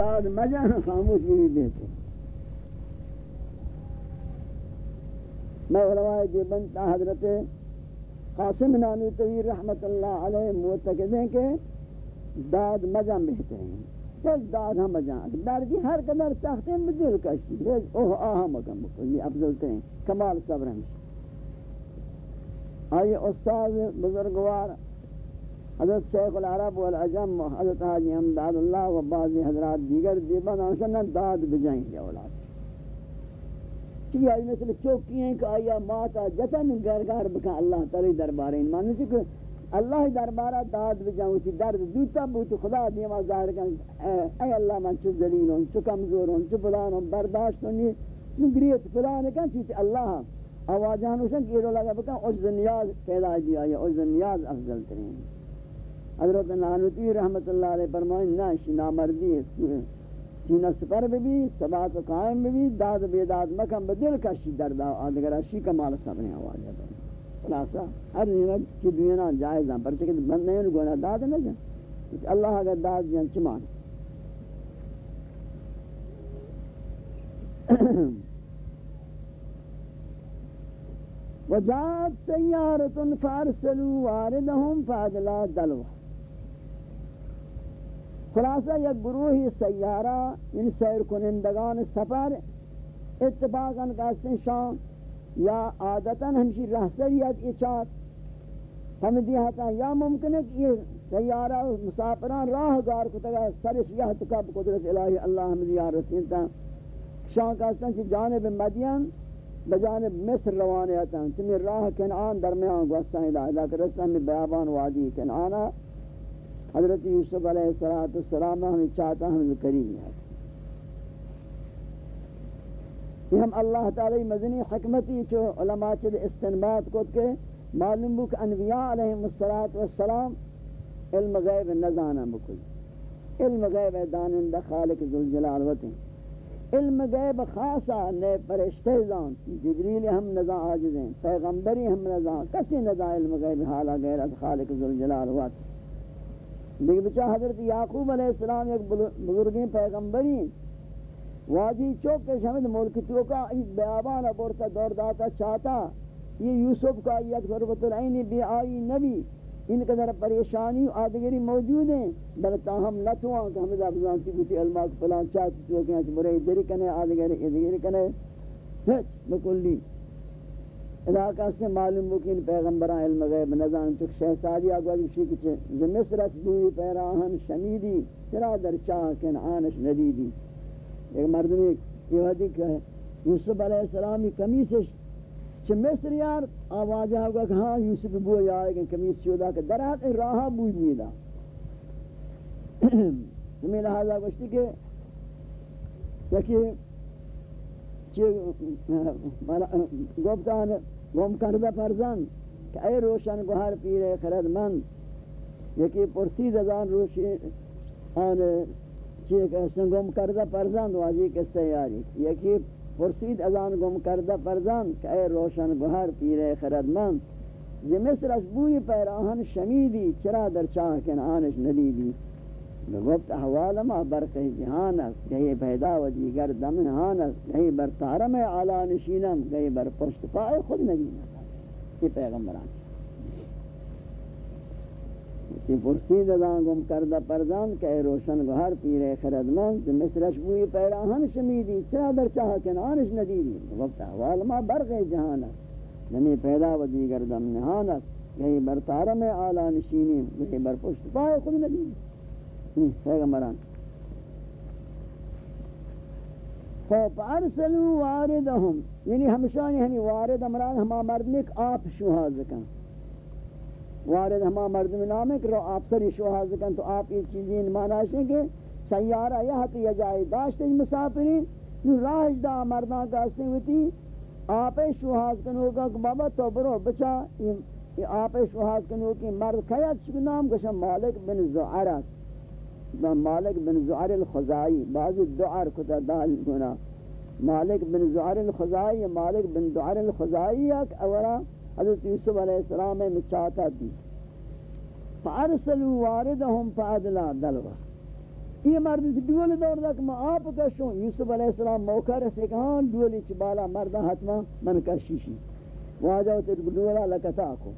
داد مجان خاموش بھی دیتے میں علماء دیبند تا حضرت قاسم نامی طویر رحمت اللہ علیہ موتقد ہیں کہ داد مجان بہتے ہیں. تک داد ہم مجان در کی ہر قدر سختے ہیں بدل کشتی بیج اوہ آہا مکم بکل یہ افضلتے ہیں. کمال صبر ہمشہ آئیے استاد بزرگوار حضرت شیخ العرب والعجم حضرت حاجی امداد اللہ و بعضی حضرات دیگر دیبان آنشان داد بجائیں گے اولاد. چی آئی مثل چوکی ہیں کہ آیا ماتا جتن گرگار بکن اللہ تعالی دربارین معنی چی کہ اللہ دربارہ داد بجاؤں چی درد دوتا بوتی خدا دیما ظاہر کن. اے اللہ من چو ذلیل ہوں، چو کمزور ہوں، چو فلان ہوں، برداشت ہوں چو گریت فلان کن. چی اللہ آوازان ہوشن کہ یہ لگا بکن عجز نیاز پیدا دیا یا عجز نیاز افضل ترین. حضرت نانوتی رحمت اللہ علیہ فرمائیں، نہ شنا مردی سینہ سپر بھی بھی ثبات قائم بھی داد بیداد مکم بدل کا شی دردا آدگر شی کمال صبر آواز ہے خلاصہ، ہر نعمت کی دنیا جائز ہیں، پر چکہ بند نہیں گونا داد نہ جان اللہ اگر داد جان چمان وجاءت سيارة فارسلوا واردهم فادلا دلوه خلاصہ، یک گروہی سیارہ ان سیر کنندگان سفر، اتفاقاً کہتے شام، یا عادتاً ہمشی رہسریت اچات ہم دیہتا یا ممکن ہے کہ یہ سیارہ مسافران راہ گار کو تگا سرش یہ تکب قدرت الہی اللہ ہم دیا رسیلتا شام کہتے ہیں کہ جانب مدین بجانب مصر روانے آتا ہیں۔ چمی راہ کنعان درمیان گوستان الہی لیکن رسل میں بیابان وادی کنعانا حضرت یوسف علیہ السلام ہمیں چاہتا ہم کریم ہے۔ یہ ہم اللہ تعالی مزنی حکمتی چو علماء چل استنباد کو کہ معلوم بک انبیاء علیہ السلام علم غیب نزانا بکل علم غیب دانندہ خالق ذوالجلال وطن علم غیب خاصا نئے پرشتے زان، جبریل ہم نزا آجز ہیں، پیغمبری ہم نزا، کسی نزا علم غیب حالا غیر از خالق ذوالجلال وطن لیکن بچہ حضرت یعقوب علیہ السلام ایک بزرگین پیغمبری واجی چوک کے شمد ملک چوکا اس بیابان بورتا دور داتا چاہتا۔ یہ یوسف کا یک ضربت العین بی آئی نبی۔ ان قدر پریشانی و آدگری موجود ہیں۔ بلتا ہم نتوان کہ ہمیں افضانتی بوتی علماء کو پلان چاہتی چوکیں ہیں۔ برے ادری کنے، آدگری ادری کنے۔ ہچ، بکلی۔ علاقہ سے معلوم بکین پیغمبران علم غیب نظام تک شہسادی آگوازی بشی کچھ زمس رسدوی پیراہن شمیدی، چرا در چاہ کن آنش ندیدی۔ ایک مردمی یہ حدی کہ یوسف علیہ السلامی کمیسش، چھ مصر یار آواز آگا کہ ہاں یوسف بوئی آئے گا کمیس چودا کہ در حق راہا بوئی بوئی دا زمین لحاظہ گوشتی کہ یکی گفتان گم کردہ فرزند کہ اے روشن گوھر پیرے خرد مند یکی پرسید ازان روشی، آن چیک اسن گم کردہ فرزند واجی کسے یاری. یکی پرسید ازان گم کردہ فرزند کہ اے روشن گوھر پیرے خرد مند مصر اس بوئی پیراہن شمیدی چرا در چاہ کن آنش ندیدی؟ گفت احوال ما برق جہان است، گئی پیدا و دیگر دم نهان است. گئی بر تارم اعلی نشینم، گئی بر پشت پای خود نگینم یہ پیغمبران؟ کی پرسید ازان گم کردہ پرزان کہ روشن گوھر پیرے خردمند مصرش بوئی پیراہن شمیدی. چرا در چاہ کنانش ندیدی؟ وقت احوال ما برق جہان است. نمی پیدا و دیگر دم نهان است. گئی بر تارم اعلی نشینیم، گئی بر پشت پای خود نگینم پیغمبران. خوب ارسلو واردهم. یعنی ہمشانی یعنی ہمی وارد امران ہما مردمک آپ شوہاز کن وارد ہما مردم نامک رو آپ سری شوہاز کن تو آپ یہ چیزیں مانا معنی کہ سیارہ یہ تو یہ جائے داشتے مسافرین. نو راہج دا مردان کاستے ہوتی آپ شوہاز کن ہوگا کہ بابا تو برو بچا آپ شوہاز کن ہوگی مرد خیات شکو نام کشم مالک بن زعرہ. زعرات مالک بن زعر الخزائی بعض دعر کتا دال گنا مالک بن زعر الخزائی مالک بن دعر الخزائی یک اورا حضرت یوسف علیہ السلام میں چاہتا دی فارسلوا واردهم فادلا دلوا یہ مرد دول دور تک میں آپ کشوں یوسف علیہ السلام موقع رسے کہ ہاں دولی چی بالا مردہ حتما من کشیشی واجہ ہوتے دولا لکتا کو۔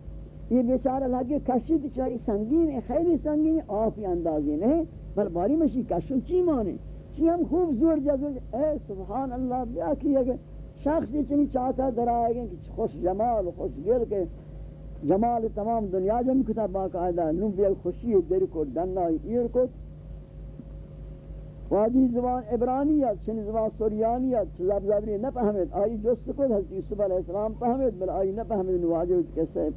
یہ بیچارہ لگے کشی تی چاہی سنگین ہے خیلی سنگین ہے آفی اندازی نہیں۔ بل باری مشی کشوں چی مانے، چی ہم خوب زور جزور اے سبحان اللہ، بیا کیا کہ شخصی چنی چاہتا در آئے گئے کہ خوش جمال خوش گل کے جمال تمام دنیا جم کتا باقاعدہ نو بیا خوشی در کو دنہ ایر کو۔ وادی زبان عبرانیت چن زبان سوریانیت زب زبری نہ فهمت آئی جست کو حضرت یوسف علیہ السلام فهمت بل آئی نہ پہمید فهمت واجہ کیسے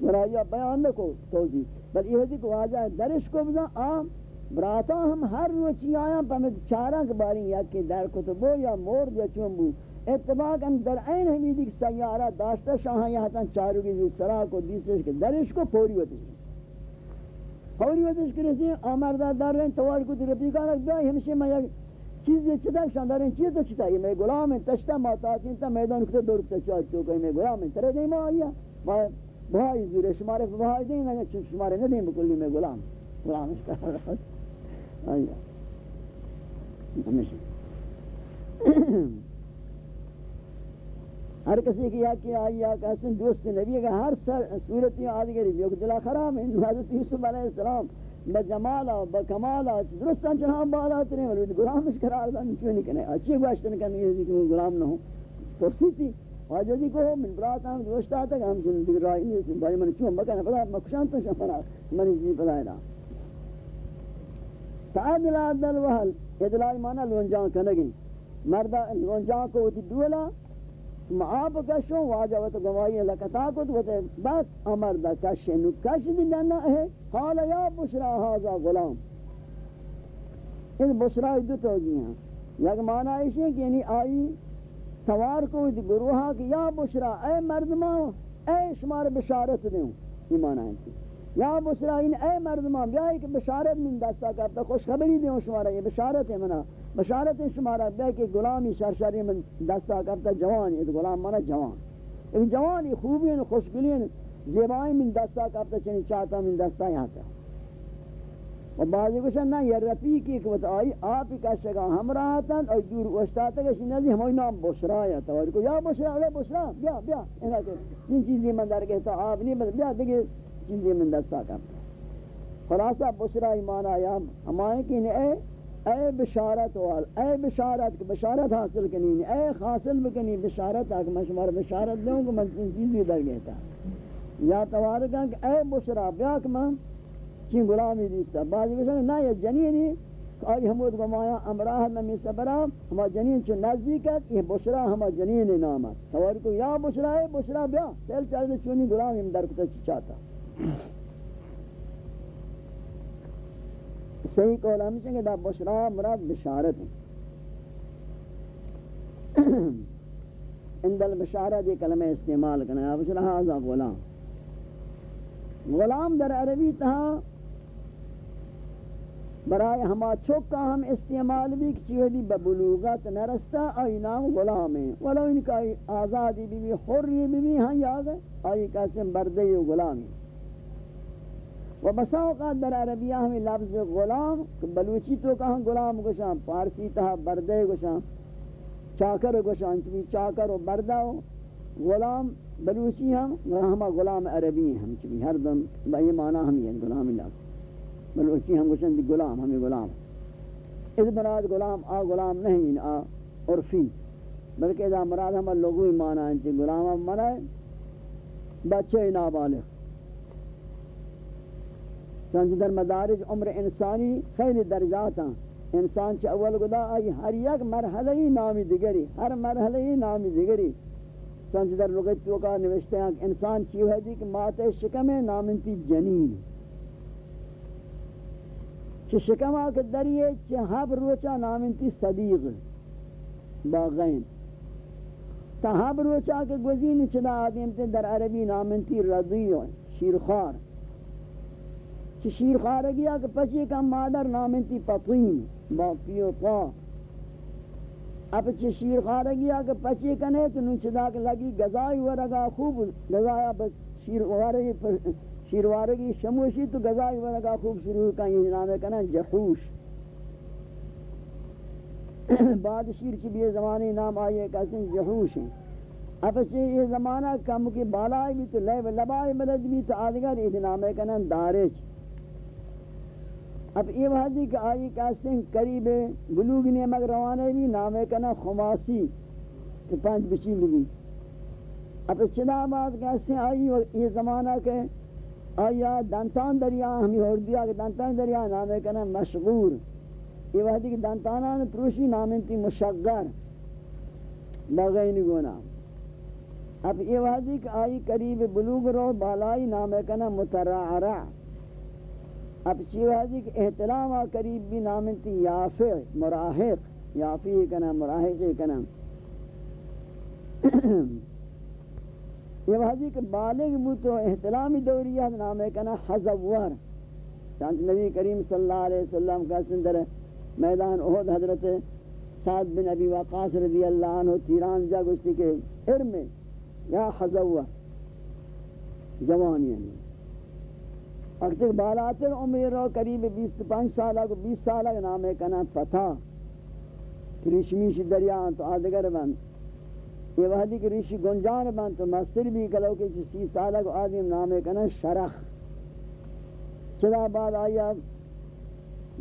مرایا بیان نہ کو توضیح، بل یہ ہے کہ واجہ درش کو بزا عام براتا ہم ہر روچی آیا پہمت چارہ کے باری یا کہ در کتبو یا مور یا چونبو اتباق ہم در این حمیدی کہ سیارہ داشتا شاہاں یہاں تن چارو کی سرا کو دیسے کہ درش کو پوری ہوتی ہے فوری وقتش کرسی آمرده در رین توار کو در پیکان اک بیای ہمشی میں یک چیز یہ چتا شان در رین چیز تو چتا یہ میں غلام ہیں تشتا ماتاتین تا میدان کتے دور کتا چاہ چوکا میں غلام ہیں، ترے دیں ما آیا ما بہائی زور شمارے بہائی دیں نا چون شمارے نہ دیں بکلی، میں غلام۔ غلامش کر رہا ہر کسی کی یاد کی آئی یا کہتے دوست نبی کا ہر صورت یہ آدھ گری بیوک دلہ خراب ہے۔ حضرت یوسف علیہ السلام بجمالا بکمالا درستان چنہاں بالا ترین ولی غلامش قرار دان کیوں نہیں کنے اچھی گوشتن کرنے یہ کہ غلام نہ ہوں پرسی تھی۔ واجہ جی کو من برات ہم دوست آتا کہ ہم سن دیگر رائی نہیں سن بھائی من چون بکنے پدا مکشان تو شفرا منی جی پدا ہے تعادل عدل وحل ادلائی مانا لونجان کنگی۔ مردہ لونجان کو ہوتی دولا، معاب کشوں واجبت گواہی لکتا کت وتے بس امر دا کش نو کش دی لنا ہے۔ حال یا بشرا ہاذا غلام۔ ان بشرا دو تو ہیں۔ یک معنی ایش ہے کہ یعنی آئی سوار کو دی گروہا کہ یا بشرا، اے مردما اے شمار بشارت دوں یہ معنی ہے۔ یا بشرا ان اے مردما بیا ایک بشارت من دستا کرتا خوشخبری دوں شمارا یہ بشارت ہے منا۔ بشارت شما شمارا بے کہ غلامی شرشری من دستا کرتا جوان یہ غلام مانا جوان۔ یعنی ان جوانی خوبین خوشگلین زیبائی من دستا کرتا چنی چاہتا من دستا یہاں تا و بعضی کچھ نا، یہ رفیقی کہ آئی، آپ ہی کشگا ہم رہا تھا اور دور وشتا تھا کہ شنزی ہمیں نام بشرا یا تواری یا بشرا یا بشرا، بیا بیا، اینا چیزی من در کہتا آپ نہیں بیا دیکھے چیزی من دستا کرتا خلاصہ، بشرا ایمان آیا ہمائیں کہ اے اے بشارت وال اے بشارت بشارت حاصل کنی، اے حاصل بکنی، بشارت اک مشمار، بشارت دوں کہ من چیزی در گیتا۔ یا توارکا کہ اے بشرا بیاک من چین غلامی دیستا۔ بعضی بشارت نا یہ جنینی آئی حمود گمایا امراہ نمی سبرا ہما جنین چون نزدیکت یہ بشرا ہما جنین نامت توارکو یا بشرا، اے بشرا، بیا، تیل چاہتے چونی غلامی در کتا چاہتا۔ صحیح قول ہم کہ دا بشرا مراد بشارت ہے۔ اندل البشارت یہ کلمہ استعمال کرنا ہے۔ بشرا ہاں غلام۔ غلام در عربی تہا برای ہما چوکا ہم استعمال بھی کچھ دی ببلوغت نرستا۔ آئی نام غلام ہیں ولو ان کا آزادی بھی بھی حری بھی بھی ہاں یاد ہے۔ آئی کاسم بردے غلامی و بسا اوقات در عربیہ ہمیں لفظ غلام بلوچی تو کہاں غلام گوشان پارسی تہا بردے گوشان چاکر گوشان چمی چاکر و بردہ غلام بلوچی ہم ہما غلام عربی ہم چمی ہر دم، با معنی ہم یہ غلامی لفظ بلوچی ہم گوشان دی غلام ہمیں غلام۔ اس مراد غلام، آ غلام نہیں آ عرفی۔ بلکہ اذا مراد ہم لغوی معنی ہیں غلام ہم منع بچے نابالغ۔ چونچہ در مدارج عمر انسانی خیلی درجات ہیں انسان چا اول گدا آئی ہر یک مرحلہ ہی نامی دیگری ہر مرحلہ ہی نامی دیگری. چونچہ در لغت توقع نوشتے ہیں کہ انسان چیو ہے دی کہ مات شکم نامنتی جنین. چھ شکم آکے دریئے چھ حب روچا نامنتی صدیق. باغین تا حب روچا کے گزین چدا آدم تے در عربی نامنتی رضیو شیرخوار. چی شیر خارگیا کہ پچی کا مادر نامنتی پطین با پیو پا اب چی شیر خارگیا کہ پچی کنے تو نوچدا کہ لگی گزائی ورگا خوب گزایا بس شیر وارگی پر شیر وارگی شموشی تو گزائی ورگا خوب شروع کا یہ نام کنا جحوش بعد شیر کی بھی زمانے نام آئیے کہتے ہیں جہوش ہیں۔ اب اچھے یہ زمانہ کم کی بالائی بھی تو لے لبائی مدد بھی تو آدھگر یہ نامے کا نام دارج۔ اب یہ وحدی کہ آئی کہتے ہیں قریب بلوگ نیمک روانے بھی نامے کا نام خماسی کہ پانچ بچیل بھی اب چنا بات کہتے ہیں آئی یہ زمانہ کے آیا دانتان دریا ہمیں ہور دیا کہ دانتان دریا نامے کا نام مشغور۔ یہ وحدی کہ دانتانان پروشی نامن تی مشغر۔ بغین گونا اب یہ وحدی کہ آئی قریب بلوغ رو بالائی نامے کا نام مترعرع۔ اب چی وحدی جی کہ احتلام آ قریب بھی نامنتی یافع مراحق یافی کا نام مراحق کا نام یہ وحدی کہ بالغ بو تو احتلامی دوریہ نامے کا نام حضور۔ چانچ نبی کریم صلی اللہ علیہ وسلم کا سندر میدان احد حضرت سعد بن ابی وقاص رضی اللہ عنہ تیران جا گستی کے ارم یا حضور۔ جوانی یعنی وقت بالاتر عمر رو قریب بیس پانچ سالہ کو بیس سالہ کا نام ہے کنا فتح۔ ریشمیش دریا تو آدگر بند یہ وحدی کہ ریشی گنجان بند تو مستر بھی کلو کہ سی سالہ کو آدم نام ہے کنا شرخ۔ چلا بعد آیا،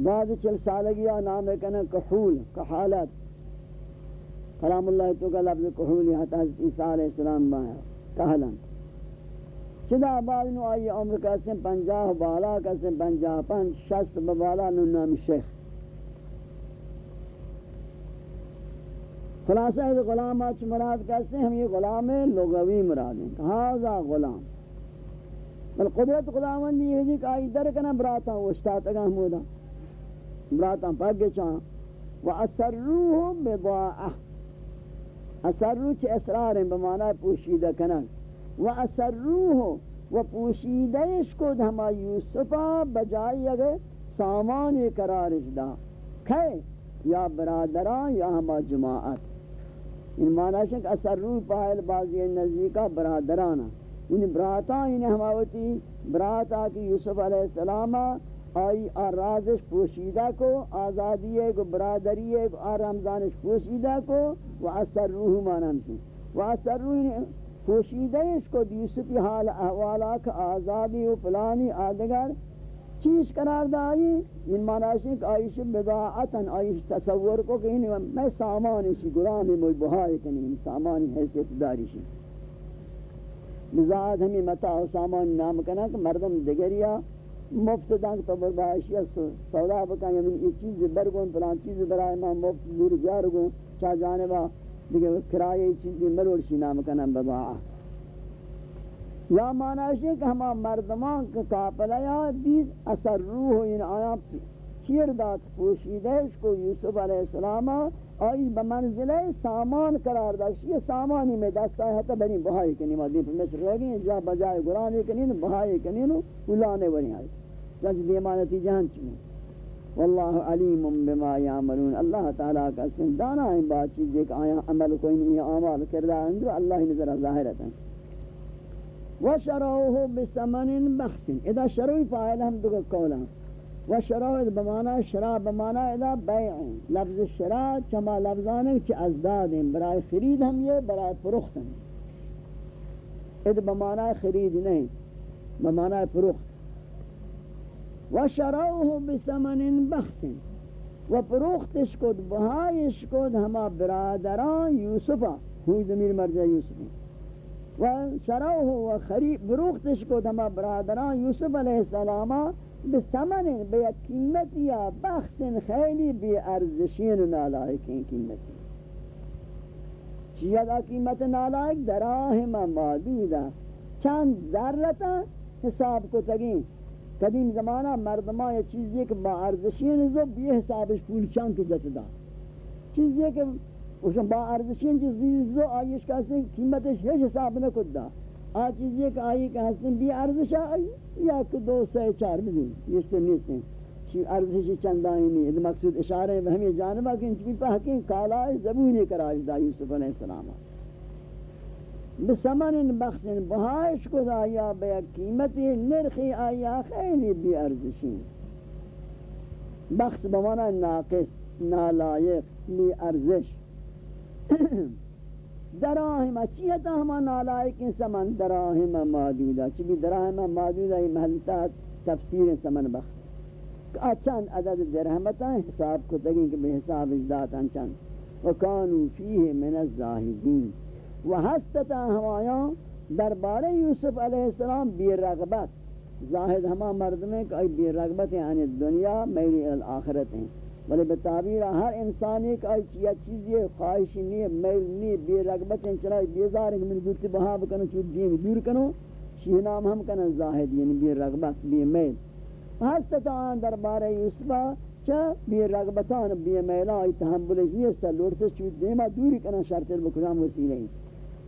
بعد چل سالگیا نام ہے کنا کحول، کحالت۔ کلام اللہ تو کا لفظ کحول، یہاں حضرت عیسیٰ علیہ السلام بایا کہلن چدا بعد نو آئی عمر کسیم پنجاہ، بالا کسیم پنجاہ، پنج، شست ببالا نو نام شیخ۔ خلاصہ ہے غلام آچ مراد کہتے ہم یہ غلام لغوی مراد ہیں۔ کہا غلام۔ بل قدرت غلامن یہ ہے جی کہ آئی در کنا براتا وشتات اگاہ مودا۔ براتا پاگے چاہاں و اسروه بضاعه اسرو چه اسرار بمعنی پوشیده کنن و اسروه و پوشیدهش کد ہما یوسفا، بجائی اگر سامان قرارش دا۔ کھے، یا برادران، یا ہما جماعت۔ ان معنی ہے کہ اسرو پاہل بازی نزدیکا برادرانا ان یعنی براتا ان یعنی ہماوتی براتا کی یوسف علیہ السلام آئی، آرازش پوشیدہ کو، آزادی ہے کو برادری ہے کو آرامزانش پوشیدہ کو، و اثر روح مانم سے۔ و اثر روح پوشیدہ اس کو یوسفی حال احوالات آزادی و پلانی آدگر چیز قرار دائی ان معنی کہ آئیش بضاعتاً آئیش تصور کو کہ میں سامانی شی، گرامی موی بہائی کنی سامانی حیثیت داری شی۔ بزاعت ہمیں متاع و سامان نام کنا کہ مردم دگریا مفت دنگ تو بربایشی سودا بکن، یا من یہ چیز برگون پلان چیز برای ما مفت، دور جارگون چاہ جانبا دیکھے کرائے چیز ملوڑشی نام کنم بباعا یا معنی ہے کہ ہما مردمان کا کافلہ یا دیز اثر روح ان آیا چیر دات پوشیدہ کو یوسف علیہ السلام آئی بمنزلہ سامان قرار داشت یہ سامانی میں دستا ہے تا بنی بہائی کنی مدین پر مصر رہ گئی جا بجائے گرانے کنی بہائی کنی نو اولانے بنی آئی چنچ دیمانتی جہاں چمی واللہ علیم بما یعملون اللہ تعالیٰ کا سن دانا ہے بات چیز ایک آیا عمل کوئی نہیں آمال کردہ اندر اللہ نظر ظاہرتا وشروه بسمن بخس اذا شروع فاعل ہم دو قولا. و شرائط بمانا شرا بمانا ادا بیع. لفظ شرا چما لفظان چ ازداد ہیں برائے خرید ہم یہ برائے فروخت ہیں اد بمانا خرید نہیں بمانا فروخت. و شروه بثمن بخس. و فروختش کد بہایش کد ہما برادران یوسفا ہوئی ضمیر مرجع یوسف. و شروه و خرید فروختش کد ہما برادران یوسف علیہ السلام بسمن، به یک قیمت یا بخص خیلی بی ارزشین نالائکین قیمتی چیئے دا قیمت نالائک دراہم مادودا چند ذرتا حساب کو تگین قدیم زمانہ مردمان یہ چیزی کہ با ارزشین زو بی حسابش پول چند کی جت دا. چیزی کہ با ارزشین چیزی زو آئیش کسی قیمتش ہیچ حساب نہ کد دا. آ چیز یہ کہ آئی کہ حسن بھی ارزش آئی یا کہ دو سے چار بھی یہ سے نہیں ہیں چی ارزشی چندانی نہیں ہے مقصود اشارہ ہے، ہمیں جانبہ کہ ان انچ بھی پاکیں کالا زبونی کراج دا یوسف علیہ السلام. آئی بسمن بخصن بہائش کو دا یا بیا قیمتی نرخی، آیا خیلی بھی ارزشی بخص بمانا ناقص نالائق لی ارزش دراہم اچیتا ہما نالائق سمن دراہم مادودہ چبی دراہم مادودہ یہ محلتا تفسیر سمن بخت چند عدد درہمتا حساب کو تگیں کہ بے حساب اجداتا چند وکانو فیہ من الزاہدین و وحستتا ہمایاں دربار یوسف علیہ السلام بی رغبت. زاہد ہما مرد میں کہ بی رغبت ہیں یعنی دنیا میری الاخرت ہیں بلے بتعبیر ہر انسان ایک یا چیز یہ خواہش نہیں ہے میل نہیں بے رغبت چلا بیزار ہے من گوت بہا بکنو چود دین دور کنو شیح نام ہم کنا زاہد یعنی بے رغبت بے میل. ہستتان دربار یوسفا چا بے رغبتان بے میلا ای تحملش نہیں ہے لوڑتا چود دیما دوری کنا شرط بکنام وسیلہ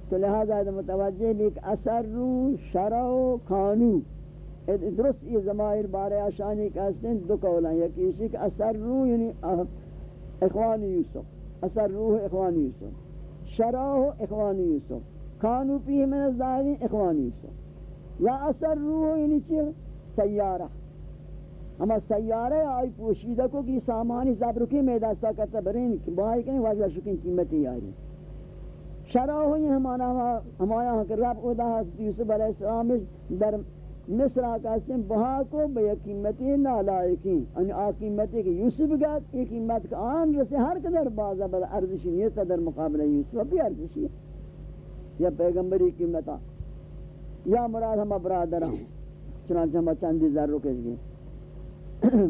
تو لہذا متوجہ بھی کہ اثر رو، شرع و قانو درست یہ زمائر بارے آشانی کہتے ہیں دو قولیں یکی اسی کہ اثر روح یعنی اخوان یوسف. اثر روح اخوان یوسف. شراح اخوان یوسف. کانو پیہ من الظاہرین اخوان یوسف. یا اثر روح یعنی چی؟ سیارہ. ہما سیارہ آئی پوشیدہ کو کی سامانی زبرکی میں دستا کرتا برین کہ بائی کنی واجہ شکن قیمتی آئی شراح ہوئی ہمانا ہمایا ہاں،, ہاں کہ رب ادا حضرت یوسف علیہ السلام در مصر آقاسم بہا کو بے قیمتی نالائکی ان یعنی آقیمتی کہ یوسف گات یہ قیمت کا آن رسے ہر قدر بازا بل ارزشی نہیں ہے در مقابل یوسف بھی ارزشی ہے۔ یا پیغمبری قیمتا یا مراد ہم برادر ہوں چنانچہ ہم چندی ذر رکش گئے۔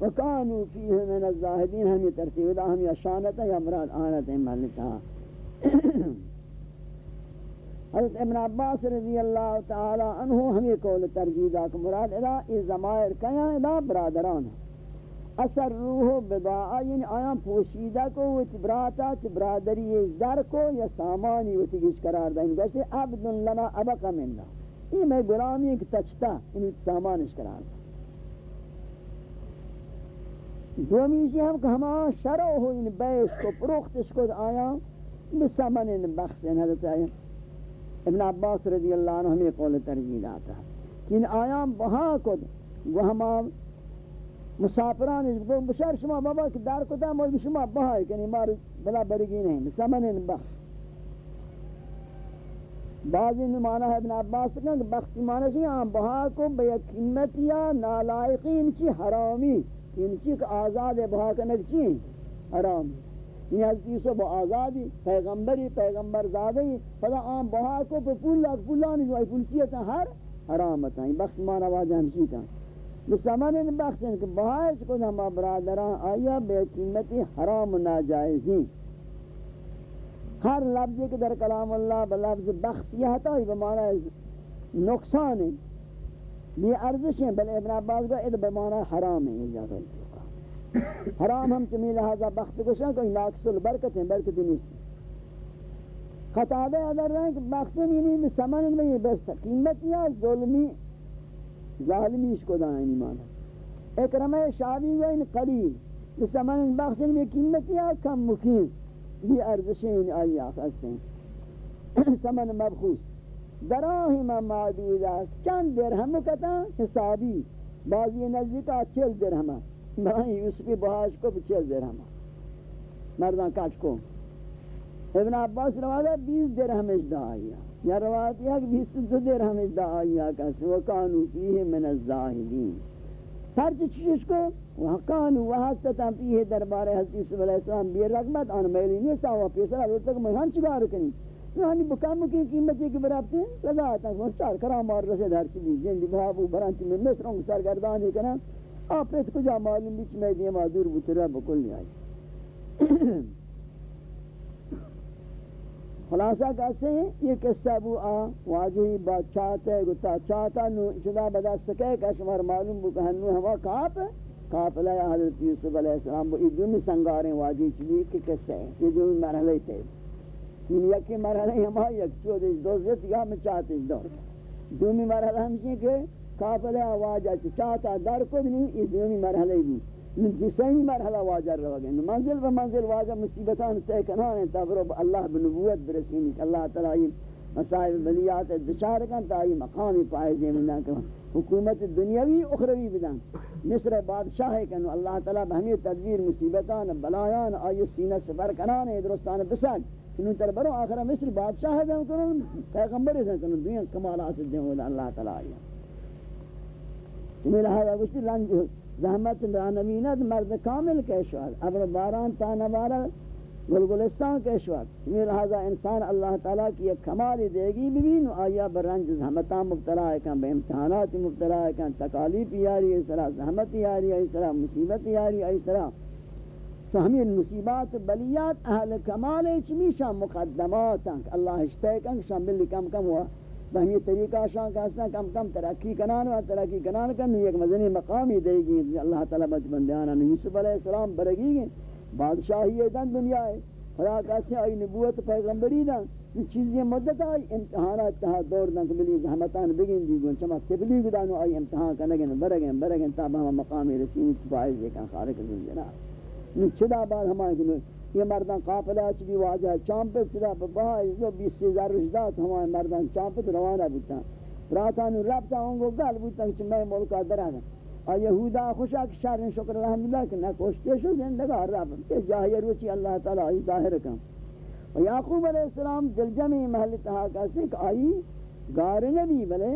وکانو فیہ من الزاہدین ہمی ترتیب دا ہم یا شانتا یا مراد آنتا ہے مالتا حضرت ابن عباس رضی اللہ تعالی عنہ ہمیں قول ترجیدہ کہ مراد ادا یہ زمائر کیا ادا برادران اثر روح بدعا یعنی آیا پوشیدہ کو وہ تبراتا چھ برادری در کو یا سامانی وہ تگیش قرار دا ان گوشتے عبد لنا ابقا مننا یہ میں غلامی ایک تچتا ان سامانش قرار دا دومی چی ہم کہ ہما شرع ہو ان بیش کو، پروختش کو آیا بسامن ان بخص ان حضرت ابن عباس رضی اللہ عنہ ہمیں قول ترجیح آتا ہے کہ ان آیام بہا کد وہ ہما مسافران بشار شما بابا کہ دار کتا مول شما بہا ہے یعنی کہ مار بلا برگی نہیں بسمن بخش۔ بعضی میں معنی ہے ابن عباس کہ بخش معنی سے ہاں بہا کو بے قیمت یا نالائقین چی حرامی، ان چی آزاد بہا کنک چی حرامی۔ یہ حضرت یوسف آزادی، پیغمبری پیغمبر زادی فلا آن بہا کو پہ پول لاکھ پولانی جو آئی پولچیتا ہر حرامتا ہیں بخش مانا واجہ ہمشی کا مسلمان ان بخش ہیں کہ بہا چکو ہم برادران، آیا بے قیمتی حرام ناجائز ناجائزی ہر لفظی کہ در کلام اللہ بلفظ بخش یہ ہتا ہی بمانا نقصان ہے یہ ارزش ہیں بل ابن عباس کا اد بمانا حرام ہے یہ جاتا ہے حرام ہم چمی لہذا بخش گوشن کوئی ناقص البرکت ہیں برکت نہیں خطابے ادر رہے ہیں کہ بخش نہیں سمن میں یہ بس قیمت یا ظلمی، ظالمی اس کو دائیں مانا. اکرم شادی و ان قلیل سمن بخش میں قیمت یا کم مقیم. یہ ارزشیں ان آئی آخست ہیں. سمن مبخوص. دراہم معدودہ چند درہم کتا حسابی. بعضی نزدیکا چل درہمہ برای یوسفی بہاش کو بچے درہم مردان کاٹ کو۔ ابن عباس روایت بیس درہم اجدا آیا یا روایت یہ کہ بیس دو درہم اجدا آیا کسی وکانو فیہ من الزاہدین ہر چیز کو وکانو وحستتا فیہ دربار حضرت یوسف علیہ السلام بیر رقبت آن میلی نہیں ساوا پیسر اب تک میں مہان چگار کنی؟ یعنی بکام کی قیمت قیمتی کی برابطے رضا آتا ہے چار کرام اور رسے دھر چلی زندگی بھابو برانتی، میں مصروں سرگردانی کنا آپ اس کو جا معلوم بیچ میں دیا، معذور بطرہ بکل نہیں آئی۔ خلاصہ کہتے ہیں، یہ قصہ بو آ واجہی بات چاہتا ہے گتا چاہتا نو، شدہ بدا سکے کہ شمار معلوم بو کہنو ہوا کاپ کاپ لیا حضرت یوسف علیہ السلام بو ادو میں سنگاریں واجہی چلی کہ قصہ ہے یہ جو مرحلہ تھے۔ یعنی یکی مرحلہ ہما یک چودش دوزت یا میں چاہتے چاہتش دو دومی مرحلہ ہمشی کہ قافلہ واجہ چاہتا در کو نہیں یہ دومی یعنی مرحلہ بھی۔ جسمی مرحلہ واجہ رہا گئے۔ منزل و منزل واجہ مصیبتان تے کنانے تبرو اللہ بنبوت برسینی کہ اللہ تعالی مسائل بلیات دچار کن تا ای مقامی پائز یمنا کہ حکومت دنیاوی اخروی بدن۔ مصر بادشاہ کن اللہ تعالی بہمی تدبیر مصیبتان بلایان آئی سینہ سفر کنان درستان بسن کنون تر برو آخر مصر بادشاہ دیں کنون پیغمبر دیں کنون دنیا کمالات دیں اللہ تعالی آئی تمہیں لہذا گوشتی رنج زحمت رانمینت مرد کامل کشور ابر باران تا نبارا گلگلستان کشور تمہیں لہذا انسان اللہ تعالیٰ کی ایک کمالی دے گی ببین، آیا برنج زحمتان مبتلا ہے کن بے امتحانات مبتلا ہے کن، تکالیف یاری، اس طرح زحمت یاری، اس طرح مصیبت یاری، اس طرح تو ہمیں مصیبات بلیات، اہل کمال چمیشا مقدمات، اللہ اشتاق ہیں شام کم کم ہوا. بہمی طریقہ شان کا حسنا کم کم ترقی کنان و ترقی کنان کن ایک مزنی مقامی دے گی۔ اللہ تعالیٰ بچ بندیانا یوسف علیہ السلام برگی گی۔ بادشاہی دن دنیا ہے۔ خدا کسی آئی نبوت پیغمبری دن یہ چیزیں مدت آئی، امتحانات تہا دور دن کبلی زحمتان بگن دی گون۔ چما تبلیغ دانو آئی امتحان کنگن، برگن برگن تا بہما مقامی رسیم فائز دیکھا خارق زنجرہ چدا بعد ہمارے یہ مردان قافلہ چلی واجہ چامپت چلا بہائی جو بیس ہزار رشدات ہمارے مردان چامپت روانہ بودتا راتانو ربتا ہونگو گل بودتا کہ میں ملکہ درہ گا یہودا خوشا کہ شہر شکر الحمدللہ کہ نہ کوشتے شو زندگا رب کہ جاہی روچی اللہ تعالی آئی ظاہر کم و یعقوب علیہ السلام دل جمعی محل تہا کسی کہ آئی گار نبی بلے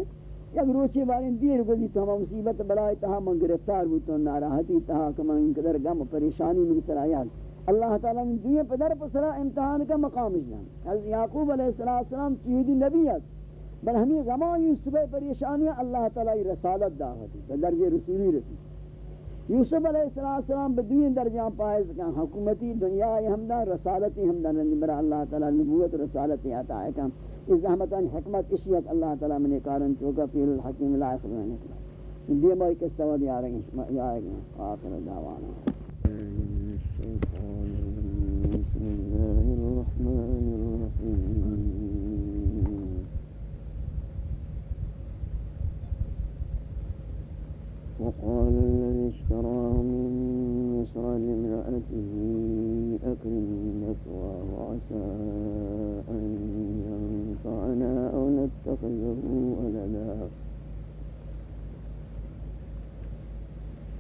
یک روچی بارین دیر گزی تو ہم مصیبت بلائی تہا من گرفتار بودتا ناراحتی تہا کہ من قدر غم پریشانی من سر آیات اللہ تعالیٰ نے دنیا پدر پسرا امتحان کا مقام جان حضرت یعقوب علیہ السلام چیدی نبیت بل ہمیں غمان یوسف پریشانی اللہ تعالیٰ رسالت دعوت ہے درجہ رسولی رسی۔ یوسف علیہ السلام بدوین درجہ پائز کا حکومتی دنیا ہمدہ رسالتی ہمدہ برا اللہ تعالیٰ نبوت رسالتی عطا ہے کہ اس زحمتان حکمت اشیت اللہ تعالیٰ من کارن چوکا فیل الحکیم لائق رہنے کا دیمائی کس طور یا رہے ہیں، آخر دعوانا۔ الرحمن الرحيم. وقال الذي اشتراه من مصر لامرأته أكرم مثواه عسى أن ينفعنا أو نتخذه ولدا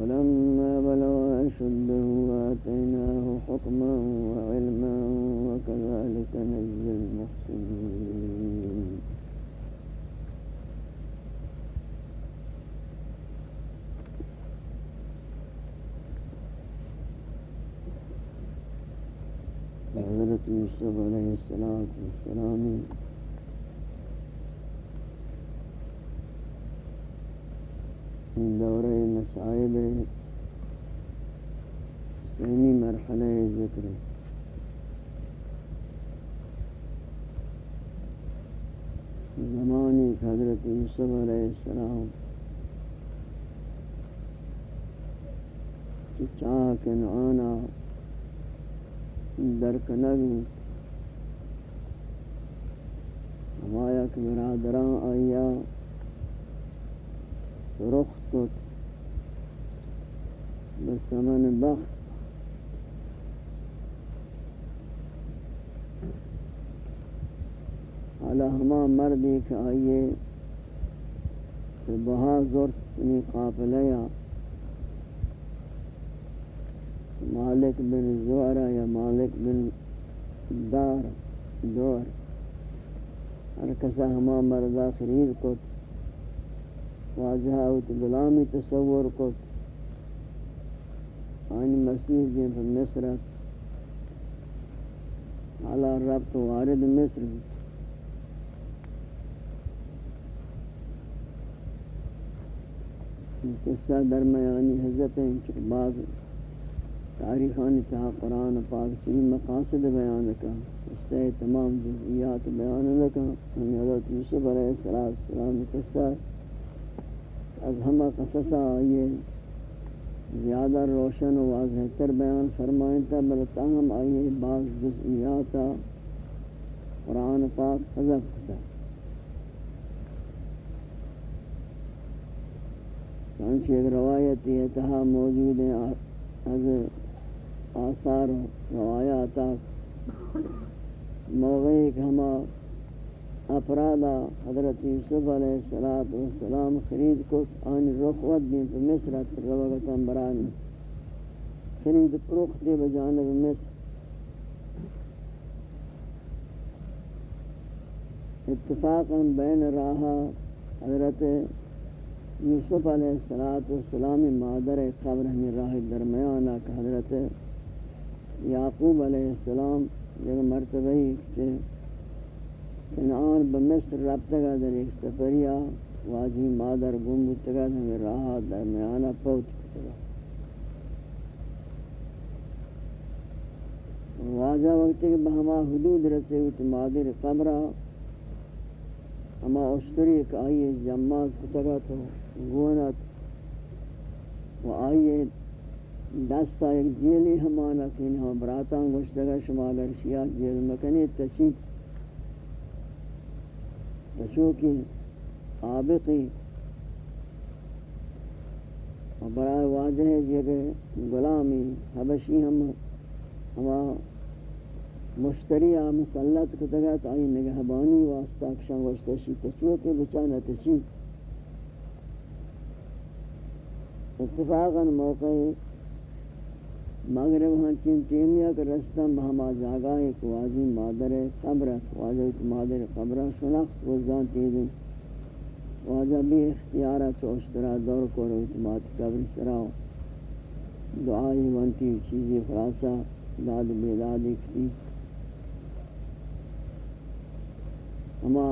ولما بلغ أشده آتيناه حكما وعلما وكذلك نجزي المحسنين. حضرت یوسف علیہ السلام دورہ مسائب سینی مرحلہ ذکر۔ زمانی حضرت یوسف علیہ السلام چاہ کنعانا درکنگ ہمایا کہ برادران آیا رخ کت بسمن بخت حالا ہما مردی کہ آئیے کہ بہا زرت انہی قافلیا مالک بن زورا یا مالک بن دار دور ہر کسا ہما مردہ خرید کت واجہ اوت غلامی تصور کو آن مسیح جن پر مصر علا رب تو وارد مصر قصہ درمیانی حضرت ہیں کہ بعض تاریخان تہا قرآن پاک سی مقاصد بیان کا اس تمام جزئیات بیان لکا ہمیں یعنی حضرت یوسف علیہ السلام قصہ از ہمہ قصصا یہ زیادہ روشن و واضح تر بیان فرمائیں تا بلتا ہم آئیے بعض جزئیاتا قرآن پاک حضب کتا۔ چانچہ ایک روایت یہ تہا موجود ہے، از آثار روایاتا موقعی کہ ہما افرادا حضرت یوسف علیہ السلام خرید کو آن رخوت دیں تو مصرت روگتا برانی خرید پروخ دے بجانب مصر. اتفاقا بین راہا حضرت یوسف علیہ السلام مادر قبر ہمیں راہ درمیانہ کہ حضرت یعقوب علیہ السلام ایک مرتبہ ہی کنعان بمصر رابطگا در ایک سفریا واجی مادر گم بودتگا ہمیں راہ درمیانہ پوچ کتگا واجہ وقت کہ بہما حدود رسے ہوئی مادر قبرہ ہما اشتری ایک آئیے جماز کتگا تو گونت و آئیے دستا ایک جیلی ہمانا کین ہم براتان گوشتگا شما اگر شیعہ جیل مکنی تشید تشوکی آبقی و برای واضح ہے کہ غلامی، حبشی ہم ہما مشتری مسلط کتگا تو آئی نگہبانی واسطہ کشان گوشتشی تشوکی بچانا تشید اتفاقا موقع مغرب ہاں چین تیمیہ کا رستہ بہما جاگا ایک واضی مادر قبر واضح مادر قبر شنخ وزان تیدن واضح بھی اختیارہ چوشترا دور کو اعتماد قبر سراؤ دعائی وانتی چیزی خلاصہ داد بیداد اکتی ہما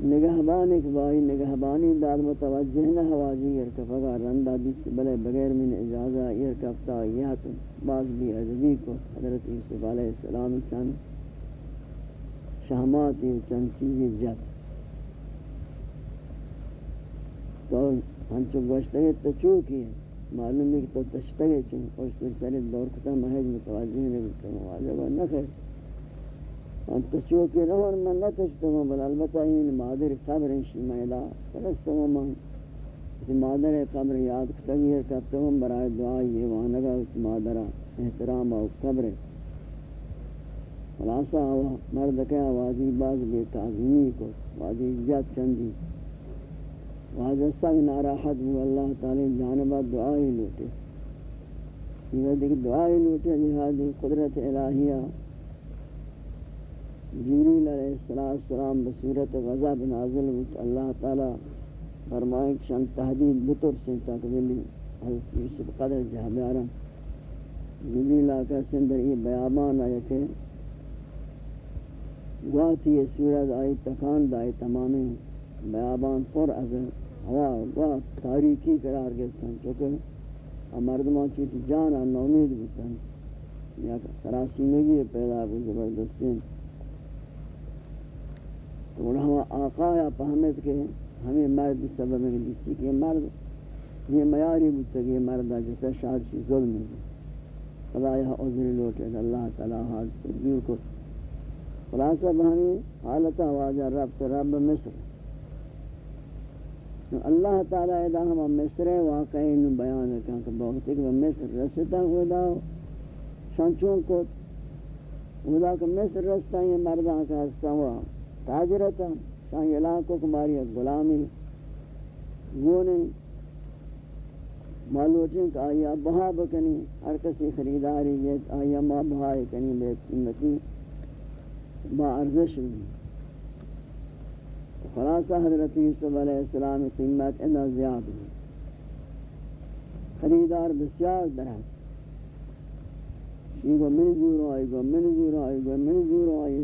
نگہبان ایک بائی نگہبانی داد متوجہ نہ حواجی ارکفگا رندہ دیس بلے بغیر من اجازہ ارکفتا یہت بعض بھی عزبی کو حضرت عیسیٰ علیہ السلام چند شہماتی چند چیزی جت تو ہم ہنچو گوشتگی تچوکی معلوم ہے کہ تو تشتگی چند خوشتر سر دور کتا محج متوجہ نہیں کرنے واجبہ نہ خیر انت چوکی رہن من نتشتم بل البتہ این مادر قبر انشی میلا فرستم من اسی مادر قبر یاد کتگیر کرتم برای دعائی یہ وانگا اس مادر احترام و قبر خلاصہ ہوا مرد کے آوازی باز بے تعظیمی کو واجی جات چندی واجہ سنگ ناراحت ہو اللہ تعالی جانبہ دعائی لوٹے یہ دیکھ دعائی لوٹے جہادی قدرت الہیہ جبریل علیہ السلام بصورت غضب نازل ہوت اللہ تعالی فرمائے کہ شان تحدید بطور سے تقبیلی حضرت یوسف قدر جہبیارا جبریل آقا سندر یہ بیابان آئے کہ گواتی یہ سورت آئی تکان دائی تمامی بیابان پر از ہوا گوا تاریکی قرار گئتا چونکہ مردمان چیتی جانا نومید بتا یا سراسیمگی پیدا کو زبردستین تو انہوں ہوا آقا یا پہمت کے ہمیں مرد سبب میں جسی کہ مرد، یہ میاری بودتا کہ یہ مرد جتا شاید سی ظلم ہے۔ خدا یہ عذر لوٹے اللہ تعالی حادث دیو کو۔ خلاصہ بہنی حالتا واجہ رب رب مصر۔ اللہ تعالی ادا ہم مصر واقعی نو بیان ہے کہ بہت ایک مصر رستا ہوا دا۔ شانچون کو خدا کہ مصر رستا یہ مردان کا ہستا ہوا۔ تاجرتا شاہی علاقوں کو کماری غلامی وہ نہیں معلومیں کہ آیا بہا بکنی، ہر کسی خریداری یہ آیا ما بہائی کنی بے قیمتی، با ارزش ہوئی خلاصہ حضرت یوسف علیہ السلام قیمت ادا زیاد ہوئی۔ خریدار بسیار درہت یہ گو من زور آئی گو من زور آئی گو من زور آئی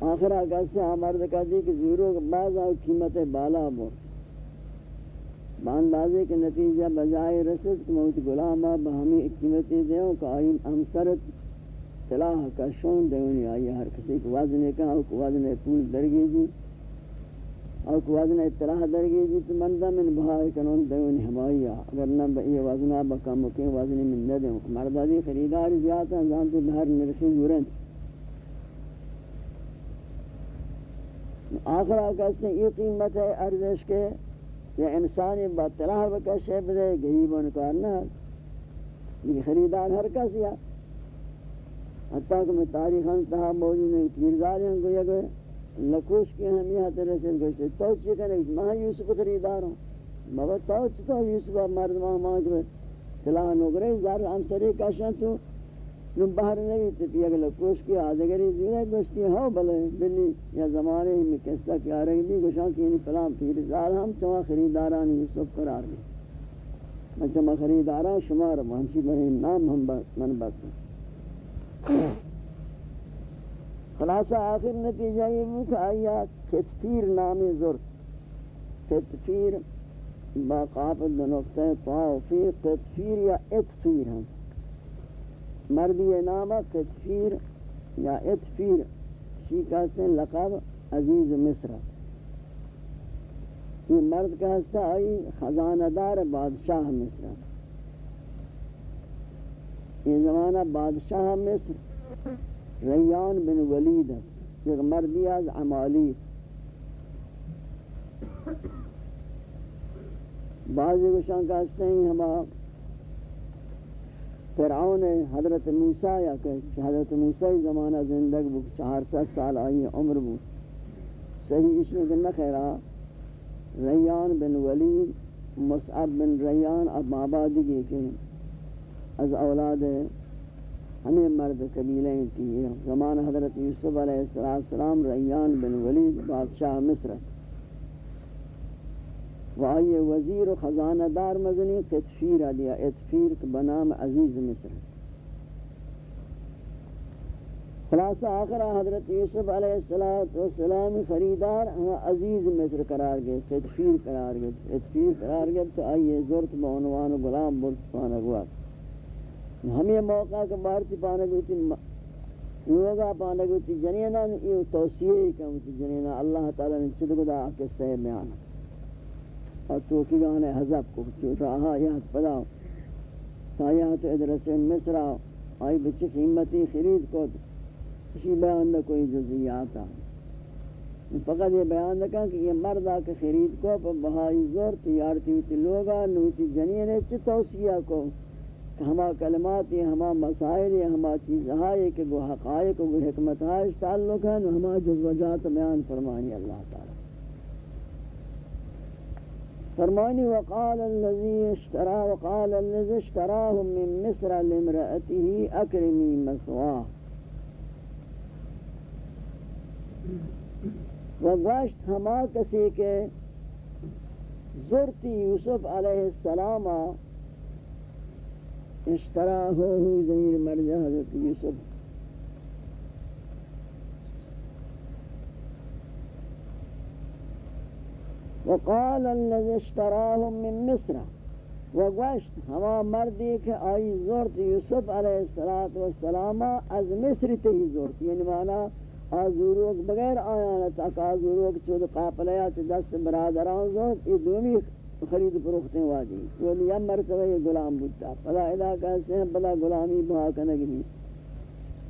آخر آگاز سے ہمارد کہا دی کہ زیرو بعض آئی قیمت بالا بور باندازے کے نتیجہ بجائے رسد کہ موت غلام آب ہمیں قیمتی دیوں کہ آئی ہم سرت صلاح کا شون دیونی آئی ہر کسی کو وزن کہا، کو وزن پول درگی دی اور کو وزن اطلاع درگی جی تو مندہ من بہائی کنون دیون ہمائی اگر نہ بئی وزنہ بکم کے وزن من نہ دیں مردہ دی خریدار زیادہ ہیں زانتے بہر نرخی زورن آخر آقا اس نے یہ قیمت ہے ارزش کے یا انسانی باطلاح بکشے بدے گریب انکار نہ یہ خریدار ہر کس یا۔ حتیٰ کہ میں تاریخ انتہا موجود نہیں تیرداری ہیں کو یہ لکوش کی اہمیت رسل گوشتے تو چی کرنے میں یوسف خریدار ہوں۔ بابا تو چی تو یوسف مرد ماں ماں جو سلاح نگرے زار انسری کشن تو نو باہر نہیں تھی اگر لکوش کی آدھگری زیرہ گوشتی ہو بلے بلی یا زمانے ہی میں قصہ کیا رہی دی گوشان کی انہی پلام پیرزار ہم چوہ خریداران یوسف قرار دی۔ میں چوہ خریداران شمار ہمشی برہم نام ہم من بس۔ خلاصہ آخر نتیجہ یہ بھی کہ آیا کتفیر نام زرد۔ کتفیر با باقافت دنکتہ طاوفیر کتفیر یا اتفیر ہم۔ مردی نامہ کتفیر یا اتفیر شیعہ سے لقب عزیز مصر یہ مرد کا ہستا آئی خزانہ دار بادشاہ مصر یہ زمانہ بادشاہ مصر ریان بن ولید ایک مردی از عمالی۔ بعضی گوشان کہتے ہیں ہما فرعون حضرت موسیٰ یا کہ حضرت موسیٰ زمانہ زندگ بک چہار ست سال آئی عمر بک صحیح اس میں کہ خیرہ، ریان بن ولید، مصعب بن ریان اب مابادگی کے از اولاد ہمیں مرد قبیلیں تھی زمان حضرت یوسف علیہ السلام، ریان بن ولید، بادشاہ مصر و آئیے وزیر و خزانہ دار مزنی قطفیر علیہ اتفیر بنام عزیز مصر. خلاصہ آخر حضرت یوسف علیہ السلام خریدار ہم عزیز مصر قرار گئے قطفیر قرار گئے اتفیر قرار گئے تو آئیے زورت بعنوان غلام بلت پانگوات ہمیں موقع کے بارتی پانا گوتی یوگا پانا گوتی جنینا یہ توسیع کا گوتی جنینا اللہ تعالیٰ نے چد گدا آکے سہ بیان تو کی گانے حضب کو چوٹا آہا یاد پڑاؤ سایات ادرس مصر آئی بچے قیمتی خرید کو اسی بیان دا کوئی جزیات آ فقط یہ بیان دکا کہ یہ مرد آکے خرید کو، پر بہائی زور تیارتی ہوتی لوگا، نوتی جنینے چی توسیع کو کہ ہما کلمات ہیں، ہما مسائل ہیں، ہما چیز ہے کہ وہ حقائق و حکمت ہے اس تعلق ہے ہما جز وجات بیان فرمانی اللہ تعالی۔ فرمانی وقال الذي اشترى وقال الذي اشتراه من مصر لامرأته اكرمي مثواه وگوشت ہما کسی کے زرتی یوسف علیہ السلام اشتراه هو ضمیر مرجع حضرت یوسف وقال الذي اشتراه من مصر. وگوشت ہما مردی کہ آئی زورت یوسف علیہ السلام از مصر تہی زورت یعنی مانا آزوروک بغیر آیانا تاک آزوروک چود قاپلیا چود دست برادران زورت یہ دومی خرید فروختیں واجی. یعنی ولی یا مرتبہ یہ غلام بودتا پدا علاقہ سے ہیں پدا غلامی بہا کنگنی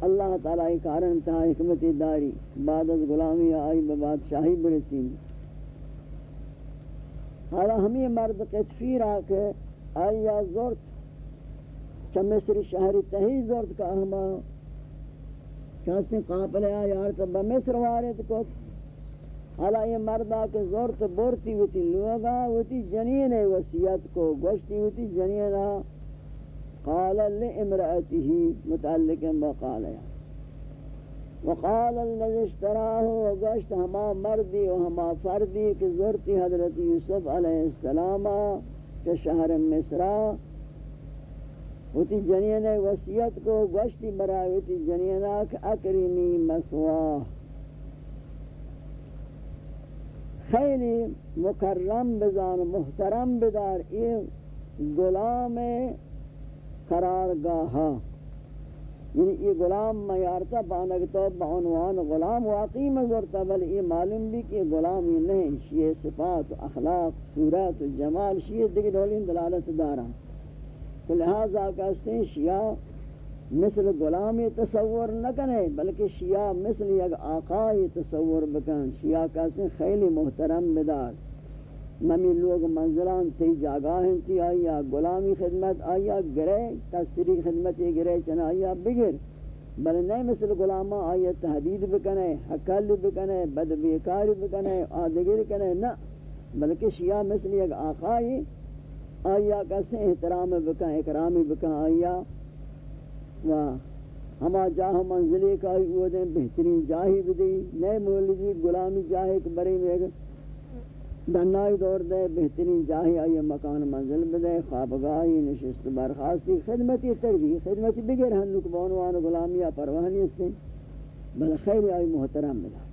اللہ تعالیٰ کی کارن تھا حکمت داری. بعد از غلامی آئی ببادشاہی برسین حالا ہمیں مرد قطفیر آکے آئی یا زورت چمسر شہری تہی زورت کا اہما چانسنے قابلے آئی آرتا بمصر وارد کو حالا یہ مردہ کے زورت بورتی ہوتی لوگا ہوتی جنین وسیعت کو گوشتی ہوتی جنین قال لامرأته متعلق بقالیا وقال الذي اشتراه وگوشت ہما مردی و ہما فردی کہ زورتی حضرت یوسف علیہ السلام کے شہر مصرہ ہوتی جنین وسیعت کو گوشتی برای ہوتی جنین اکرمی مسواہ خیلی مکرم بزان، محترم بدار، یہ غلام قرارگاہ. یعنی یہ غلام میارتا بانگ تو بعنوان غلام واقعی مزورتا بل یہ معلوم بھی کہ غلام یہ نہیں شیئے صفات و اخلاق، صورت و جمال شیئے دیکھ دولین دلالت دارا۔ تو لہذا کہتے ہیں شیعہ مثل غلامی تصور نہ کرے بلکہ شیعہ مثل یک آقای تصور بکن۔ شیعہ کہتے ہیں خیلی محترم بدار ممی لوگ منزلان تی جاگاہیں تی آیا غلامی خدمت آیا گرے، تستری خدمت گرے چنا آیا بگر۔ بل نہیں مثل غلامہ آیا تحدید بکنے، حکل بکنے بد بیکاری بکنے آدگر کنے، نہ۔ بلکہ شیعہ مثل یک آقای آیا کسے احترام بکن اکرامی بکن آیا و ہما جاہ منزلی کا ہی وہ دیں، بہترین جاہی بدی، نئے مولدی غلامی جاہی بری میں دنائی دور دے، بہترین جاہی آئی مکان منزل بدے، خوابگاہی نشست برخواستی خدمتی تربی خدمتی بگر ہنک بانوان و غلامیہ پروہنی سے بل خیر آئی محترم بدا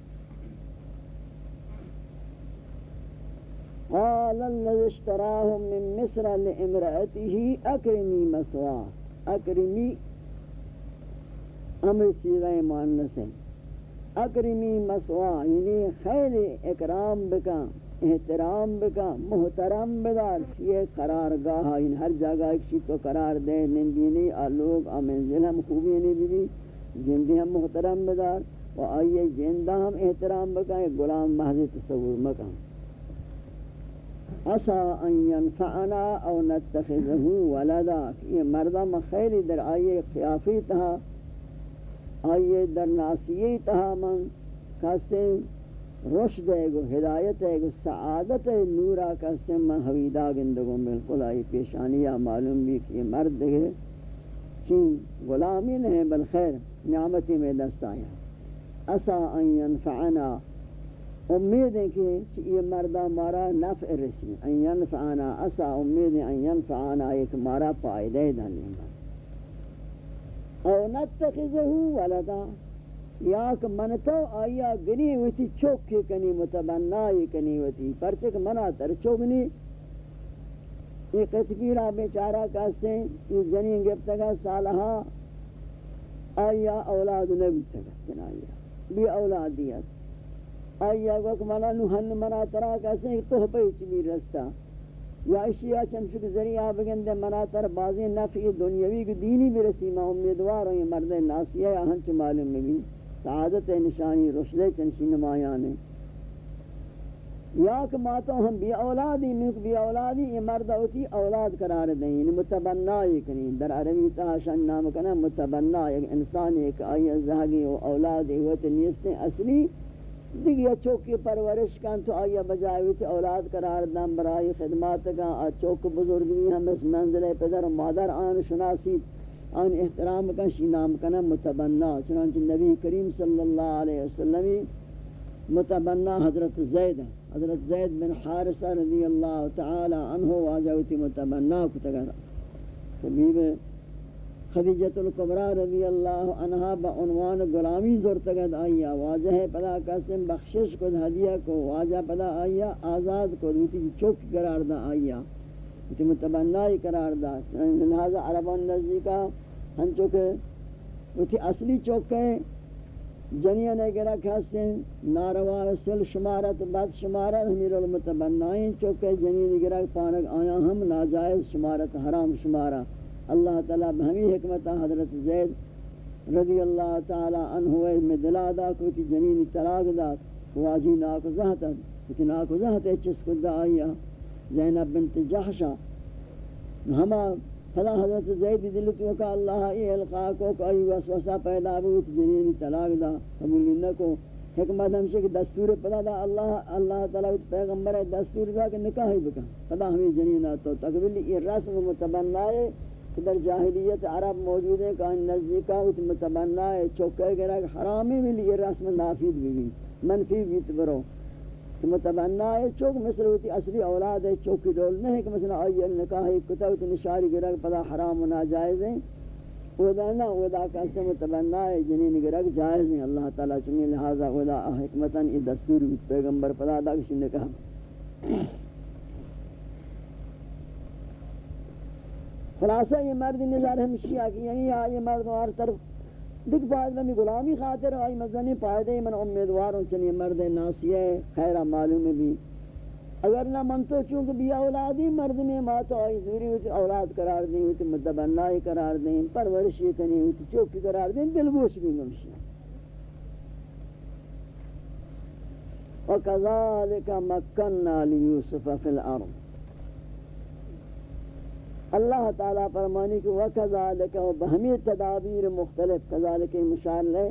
قال الذي اشتراه من مصر لامرأته اکرمی مسوا۔ اکرمی امر سیغہ مؤنث ہے۔ اکرمی مسوا یعنی خیر اکرام بکا احترام بکا محترم بدار، یہ قرارگاہ، ان ہر جگہ ایک چیز کو قرار دے نندینی آلوگ آمنزل ہم خوبی نہیں بھی جندی ہم محترم بدار، و آئیے جندہ ہم احترام بکا ایک غلام محض تصور مکا۔ اسا ان ينفعنا او نتخذه ولدا، یہ مردہ مخیلی در آئیے خیافی تہا آئیے در ناسیی تہا من کہتے ہیں رشد ہے گو ہدایت ہے گو سعادت ہے نورا کا سم حویدہ گندگو بالکل آئی پیشانیہ معلوم بھی کہ مرد ہے۔ چین غلامی نہیں بل خیر، نعمتی میں دست آیا۔ اسا ان ينفعنا امید ہے کہ یہ مردہ مارا نفع رسی۔ ان ينفعنا اسا امید ہے ان ينفعنا ایک مارا پائدہ دنی او نتخذه ولدا۔ یا کہ منتو آیا گنی وتی چوک کے کنی، متبنائی کنی وتی پرچک منا تر چوگنی یہ قطبیرہ بیچارہ کہتے ہیں، یہ جنین گفتگا سالہا آیا اولاد نبی تگا چنایا بھی اولادیت آیا وقت منا نوحن منا ترا کہتے ہیں، تو پہ چمی رستا۔ یا اشیاء چمشک ذریعہ بگندے منا تر بازی نفعی دنیاوی کو دینی برسی ما امیدوار ہیں مرد ناسیہ یا ہنچ معلوم میں بھی سعادت نشانی، رشد چنشی نمایان یا کہ ماتو ہم بی اولادی منک بی اولادی، یہ مرد ہوتی اولاد قرار دیں۔ یعنی متبنائی کنی در عربی تاشن نام کنا متبنا ایک انسان ایک آئی زہگی و اولادی ہوتی نیستیں اصلی دیگه چوکی پرورش کن تو آیا بجائے تی اولاد قرار دن برائی خدمات کا چوک بزرگی ہم اس منزل پدر و مادر آن شناسی۔ آن احترام کا شی نام کنا متبنا. چنانچہ نبی کریم صلی اللہ علیہ وسلم متبنا حضرت زید حضرت زید بن حارثہ رضی اللہ تعالی عنہ واجہوتی متبنا کتگا حبیب خدیجت القبرہ رضی اللہ عنہ با عنوان غلامی زورتگد آئیا. واجہ پدا قسم بخشش کو، ہدیہ کو، واجہ پدا آئیا، آزاد کو دوتی چوک قرار دا آئیا. تی متبنائی قرار دا. لہذا عربان نزدیکا ہنچو کہ وہی اصلی چوکے جنیہ نے گرا کھاستے ہیں، ناروا، سل شمارت، بد شمارت ہمیر المتبنائیں چوکے جنیہ نے گرا پانک آیا ہم، ناجائز شمارت، حرام شمارا اللہ تعالیٰ بہمی حکمت، حضرت زید رضی اللہ تعالی عنہ میں دلا دا کو تی جنین طلاق دا واجی ناک زہتا تی ناک زہتا چس کو دا آیا زینب بنت جحشا ہما فلا حضرت زید دل تو کہ اللہ ای القا کو کوئی وسوسہ پیدا ہوت جنین طلاق دا، قبول نہ کو حکمت ہم سے کہ دستور پدا دا، اللہ اللہ تعالی پیغمبر دستور دا کہ نکاح ہی بکا. پدا ہمیں جنین تو تقبل یہ رسم متبنہ ہے کہ در جاہلیت عرب موجود ہے کہ نزدیکا اس متبنہ ہے چوکے گرا حرامی بھی یہ رسم نافذ بھی منفی بھی برو. کہ متبنا ہے چوک مثل ہوتی اصلی اولاد ہے چوک کی دول نہیں کہ مثلا آئی نکاح کتوت نشاری گرگ پدا حرام و ناجائز ہیں۔ ودا نا ودا کاسے متبنا ہے، جنین گرگ جائز ہیں۔ اللہ تعالی چمی لہذا ودا حکمتاً ای دستور پیغمبر پدا دا کسی نے کہا خلاصہ، یہ مرد نظر ہمشیہ کی یعنی یہ مرد ہر طرف دیکھ فائدہ میں غلامی خاطر آئی مزنی فائدہ من امیدواروں چنی مرد ناسیہ خیرہ معلوم بھی۔ اگر نہ من تو چونکہ بھی اولادی مرد میں ماں تو آئی ضروری ہوتی اولاد قرار دیں ہوتی مدبنائی قرار دیں پرورشی کنی ہوتی چوکی قرار دیں، دل گوش بھی گمشی وَكَذَلِكَ مَكَّنَّا لِيُوسُفَ فِي الْأَرْضِ اللہ تعالیٰ فرمانی کہ وَكَذَلِكَ وَبَهَمِي تدابیر مختلف، کذالک مشار لے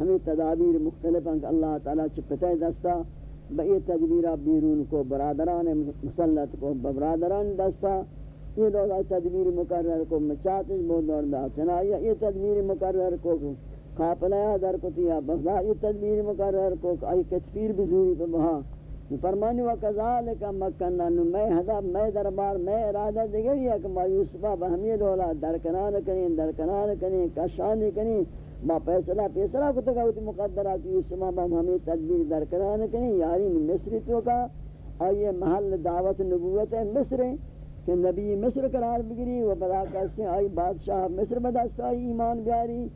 ہمیں تدابیر مختلف ہیں کہ اللہ تعالیٰ چپتے دستا بئی تدبیرہ بیرون کو برادران مسلط کو برادران دستا، یہ لوگ تدبیر مقرر کو مچاتش بود دور دا چنائیہ یہ تدبیر مقرر کو قافلہ در کو تیا یہ تدبیر مقرر کو آئی کتفیر بزوری پہ بہا فرمانی وکذالک مکننا نو میں حدا میں دربار میں ارادہ دیگر یہ کہ ما یوسفہ بہمی دولا درکنان کنین درکنان کنین، کشانی کنین، ما فیصلہ فیصلہ کو تکا ہوتی مقدرہ کی یوسفہ بہمی تدبیر درکنان کنین، یاری مصری تو کا آئیے محل دعوت نبوت ہے مصر کہ نبی مصر قرار بگری و بدا کہتے ہیں آئی بادشاہ مصر بدست آئی ایمان بیاری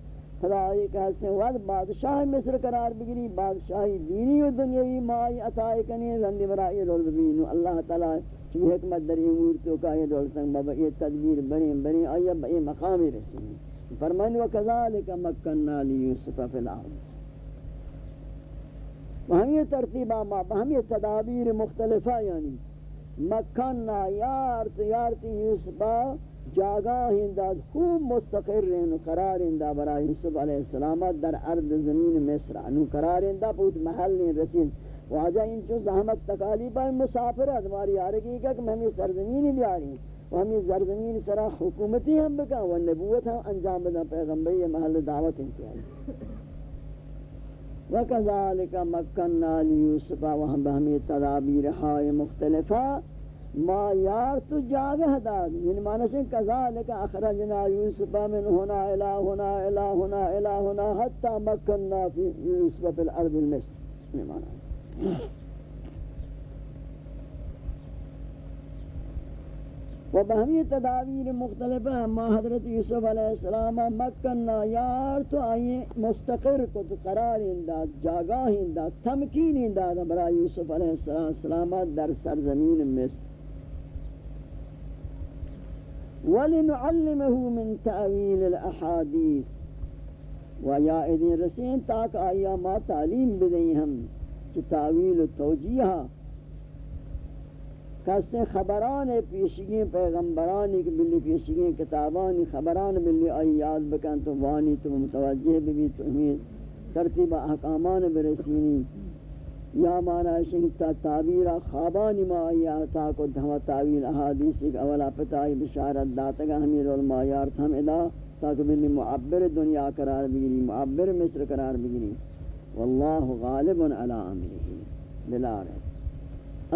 خدای کہتے ہیں وقت بادشاہ مصر قرار بگری بادشاہی دینی و دنیاوی مائی عطائی کنی رندی برائی رول ببینو اللہ تعالی چوی حکمت در امور تو کا یہ دول سنگ بابا یہ تدبیر بنی بنی آیا با یہ مقامی رسیم فرمانی وکذالک مکننا لیوسف فی الأرض۔ وہم یہ ترتیبہ ما بہم یہ تدابیر مختلفہ یعنی مکننا یارت یارت یوسفہ جاگاہ انداد خوب مستقر رہن قرار اندہ برای یوسف علیہ السلام در ارض زمین مصر انو قرار اندہ پوت محل نہیں رسین واجہ ان چو زحمت تکالیبہ مسافر ہے، ہماری آرگی کہ ہمیں سرزمین بھی آ رہی ہیں و ہمیں سرزمین سرا حکومتی ہم بکا و نبوت ہم انجام بدن پیغمبری محل دعوت انتیائی. وَكَذَلِكَ مَكَّنَّا لِيُوسُفَ وَهَمْ بَهْمِ تَدَابِيرِ حَائِ مُخْتَلِفَةً ما یار تو جاگہ داد یعنی معنی سے کذالک اخرجنا یوسف من هنا الى هنا الى هنا الى هنا حتى مكننا في یوسف في الارض المصر یعنی معنی. و بہمی تدابیر مختلف ہے ما حضرت یوسف علیہ السلام مکننا یار تو آئیے مستقر کو، تو قرار انداد جاگاہ انداد تمکین انداد برای یوسف علیہ السلام در سرزمین مصر. وَلِنُعَلِّمَهُ مِن تَعْوِيلِ الْأَحَادِيثِ. و یا ادین رسین تاک آیا ما تعلیم بدیں ہم چی تعویل خبران پیشگی پیغمبرانی کی بلی پیشگی کتابانی خبران بلی آئی یاد بکن تو وانی تو متوجہ بھی تو ترتیب احکامان برسینی. یا مانا شنگتا تعبیر خوابانی ما آیا تا کو دھما تعویل احادیث ایک اولا پتائی بشارت داتگا ہمیں رول مایار تھم ادا تاکہ بلی معبر دنیا قرار بگری معبر مصر قرار بگری واللہ غالب علی امرہ بلا رہے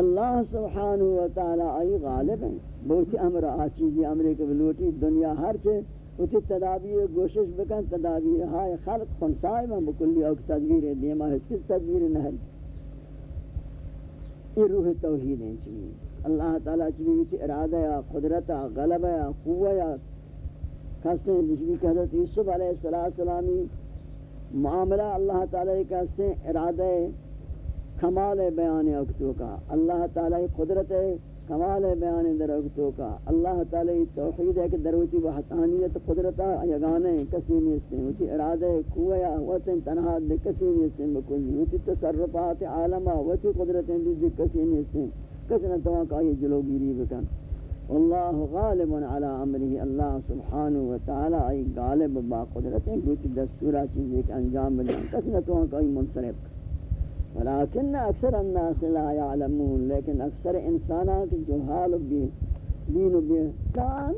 اللہ سبحانہ وتعالی آئی غالب ہیں۔ بہتی امر آچیزی امرے کے بلوٹی، دنیا ہر چھے اتی تدابیر گوشش بکن، تدابیر ہائے خلق، خنسائی میں بکلی، اوک تدبیر دیما ہے کس تدبیر نہل یہ روح توحید ہیں چلی اللہ تعالیٰ چلی کی ارادہ یا قدرت یا غلبہ یا قوہ یا کہتے ہیں، جس بھی حضرت یوسف علیہ السلامی معاملہ اللہ تعالیٰ کہتے ہیں، ارادہ کمال بیان اکتو کا۔ اللہ تعالیٰ قدرت کمال بیان در کا۔ اللہ تعالیٰ توحید ہے کہ دروتی وحطانیت قدرت یگانے کسی نہیں اس ہوتی ارادہ قوہ یا وطن تنہا دے، کسی نہیں اس بکلی ہوتی تصرفات عالمہ وطی قدرتیں دی کسی نہیں اس کسی نہ تواں کا یہ جلو گیری بکن۔ واللہ غالب علی امره اللہ سبحانہ وتعالی ای غالب با قدرتیں کوئی دستورہ چیز ایک انجام بدن کسی نہ تواں کا منصرف۔ ولكن اکثر الناس لا يعلمون لیکن اکثر إنسانات جو حال بھی دین بھی کان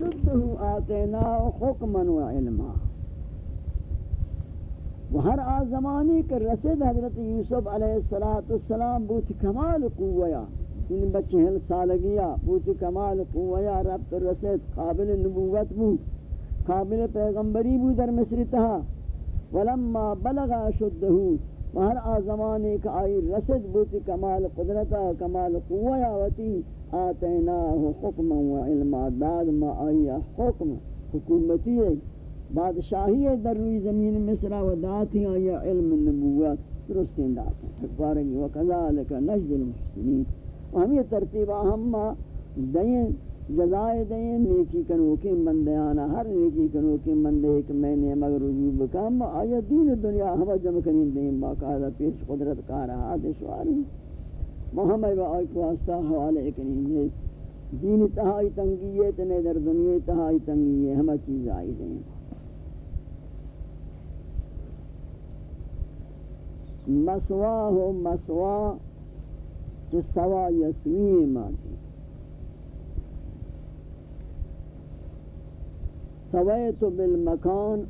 اشده آتیناه حکما و علما۔ و ہر آزمانی کے رسد حضرت یوسف علیہ السلام بوت کمال قویا ان بچے ہل سالگیا بوت کمال قویا رب تو رسد قابل نبوت بو، قابل پیغمبری بو در مصر تہا۔ ولما بلغ اشده و ہر آزمانی کا آئی رسد بوت کمال قدرتا، کمال قویا وتی آتیناه حکما و علما داد ما آئی حکم، حکومتی ہے بادشاہی ہے در روی زمین مصر و داتی آئی علم نبوت، درست اندات ہیں بارگی و نجد المحسنین۔ و ہم یہ ترتیبہ ہم دیں جزائے دیں، نیکی کنوکی مندیانا ہر نیکی کنوکی مندے ایک میں نے مگر رجوع بکام آیا دین دنیا ہم جمع کنین دیں باقاعدہ پیش قدرت کا رہا دشواری محمد و آئی کو واسطہ حوالے کنین دین تہائی تنگیے تنے در دنیا تہائی تنگیے ہمیں چیز آئی دیں۔ مسواه مسوا جو سوا یسوی ماتی۔ سویت بالمکان،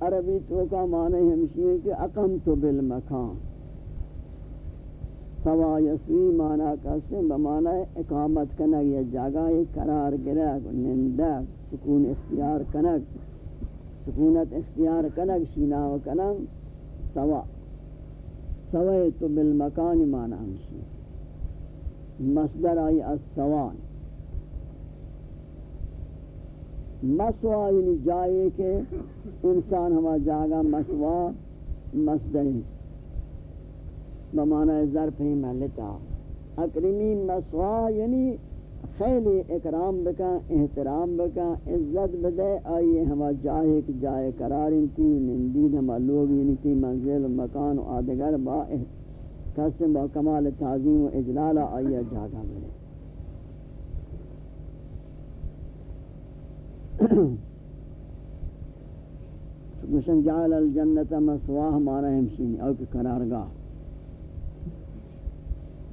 عربی تو کا معنی ہمشی ہے کہ اقمت بالمکان۔ سوا یسوی معنی کسے بمعنی اقامت کنگ یا جگہ قرار گرگ نندگ سکون اختیار کنگ۔ سکونت اختیار کنگ، شینا و کنگ سوا۔ سویت بالمکان معنی ہمشی مصدر آئی السوان مسوا یعنی جائے کہ انسان ہما جاگا مسوا مصدر بمعنی ظرف ہی ملتا اکرمی مسوا یعنی خیلی اکرام بکا، احترام بکا، عزت بدے آئیے ہما جائے کہ جائے قرار انتی نندید ہما لوگ یعنی کی، منزل، مکان و آدگر با قسم با کمال تعظیم و اجلال آئیے جاگا ملے مشن جعل الجنت مسواہ مانا ہمشینی او کہ قرارگاہ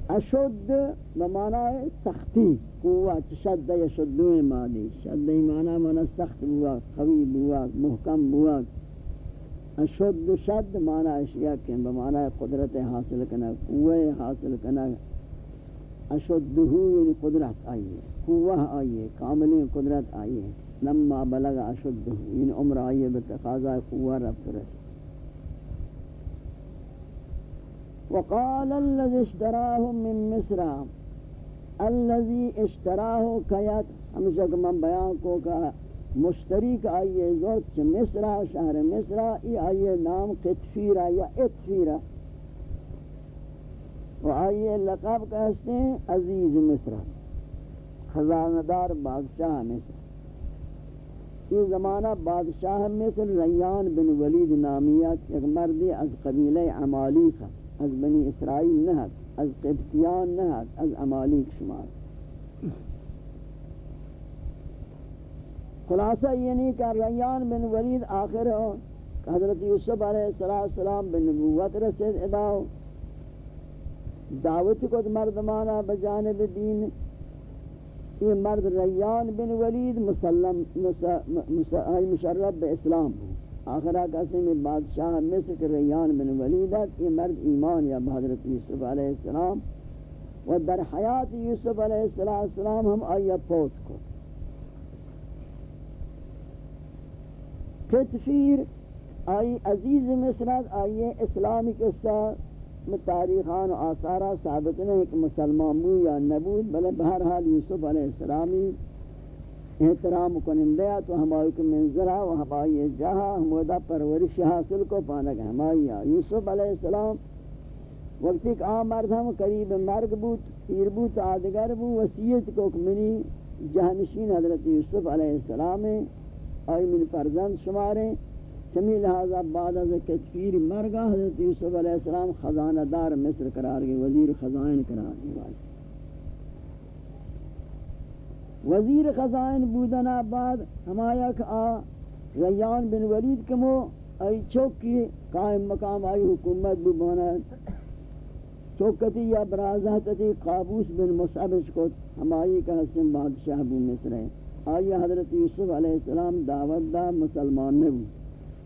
اشد بمعنی سختی، قوت، شد یشدون مادی شد معنی معنی سخت بوا قوی بوا محکم بوا اشد شد معنی اشیاء کے بمعنی قدرت حاصل کرنا قوت حاصل کرنا اشدہ یعنی قدرت آئیے قوہ آئیے کاملی قدرت آئیے لما بلغ اشدہ یعنی عمر آئیے بتقاضہ قوہ رب رسی وقال الذي اشتراه من مصر، الذي اشتراه كيات ہمیشہ کہ من بیان کو کہ مشتری کا آئیے ضرورت چھ مصر، شہر مصر، ای آئیے نام قطفیرہ یا اتفیرہ و آئیے لقب کہتے ہیں عزیز مصر خزاندار بادشاہ مصر. یہ زمانہ بادشاہ مصر ریان بن ولید نامیت ایک مردی از قبیلہ عمالیقہ از بنی اسرائیل نہت از قبطیان نہت از امالیک شمار خلاصہ یہ نہیں کہ ریان بن ولید آخر ہو حضرت یوسف علیہ السلام بن نبوت رسید اداؤ. دعوت کو مردمانہ بجانب دین یہ مرد ریان بن ولید مسلم مشرف بے اسلام. ہوں آخرہ کسی میں بادشاہ مصر کے ریان بن ولیدت یہ مرد ایمان یا حضرت یوسف علیہ السلام. و در حیات یوسف علیہ السلام ہم آئیہ پوت کو کتفیر آئی عزیز مصرت آئیے اسلامی قصہ تاریخان و آثارہ ثابت نہیں کہ مسلمان بو یا نبود بلے بہرحال یوسف علیہ السلامی احترام کنندہ تو ہمائی کو منظرہ و ہمائی جہاں ہمودہ پرورش حاصل کو پانک ہمائی یوسف علیہ السلام وقتی کہ آم مرد ہم قریب مرگ بود، پیر بود، آدگر بود، وسیعت کو منی جہنشین حضرت یوسف علیہ السلام آئی من فرزند شمارے چمی لہذا بعد از کتفیر مرگا حضرت یوسف علیہ السلام خزانہ دار مصر قرار گئے وزیر خزائن قرار گئے وزیر خزائن بودنا بعد ہمایا کہ آ، ریان بن ولید کمو ای چوکی قائم مقام آئی حکومت بھی بونا چوکتی یا برازہتی قابوس بن مصعب کو ہمائی کا حسن بادشاہ بو مصر ہے. آئی حضرت یوسف علیہ السلام دعوت دا مسلمان نے بھی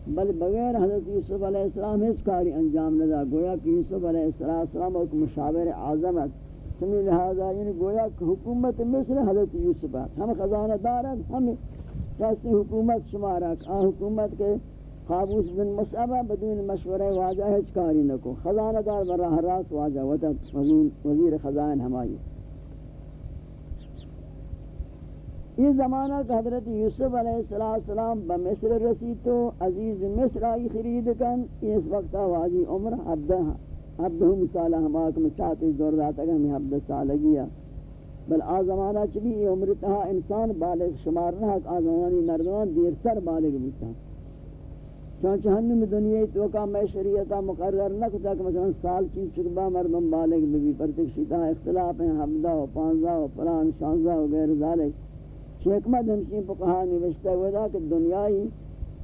بل بغیر حضرت یوسف علیہ السلام اس کاری انجام نہ گویا کہ یوسف علیہ السلام ایک مشاور اعظمت سمی لہذا یعنی گویا کہ حکومت مصر حضرت یوسف ہے ہم خزانہ دار ہیں، ہم کیسے حکومت شمارا آ حکومت کے قابوس بن مصعبہ بدون مشورہ واجہ ہے چکاری نکو۔ خزانہ دار براہ راست واجہ، وطن، وزیر خزائن ہمائی۔ یہ زمانہ کہ حضرت یوسف علیہ السلام بمصر رسید تو عزیز مصر آئی خرید کن، اس وقت واجی عمر عبدہ عبدہ مثالہ ہماک میں چاہتے زور داتا کہ ہمیں عبدہ سالہ گیا بل آ زمانہ چبی یہ عمر تہا انسان بالغ شمار رہا کہ آ زمانی مردمان دیر سر بالغ بودتا چونچہ ہنم دنیا تو کا میں شریعتا مقرر نہ کتا کہ مثلا سال چین چکبہ مردم بالغ بھی پرتک شیطہ اختلاف ہیں، حمدہ و پانزہ و پران شانزہ و غیر ذالک۔ حکمت ہمشین فقہا نوشتہ ہوئے کہ دنیای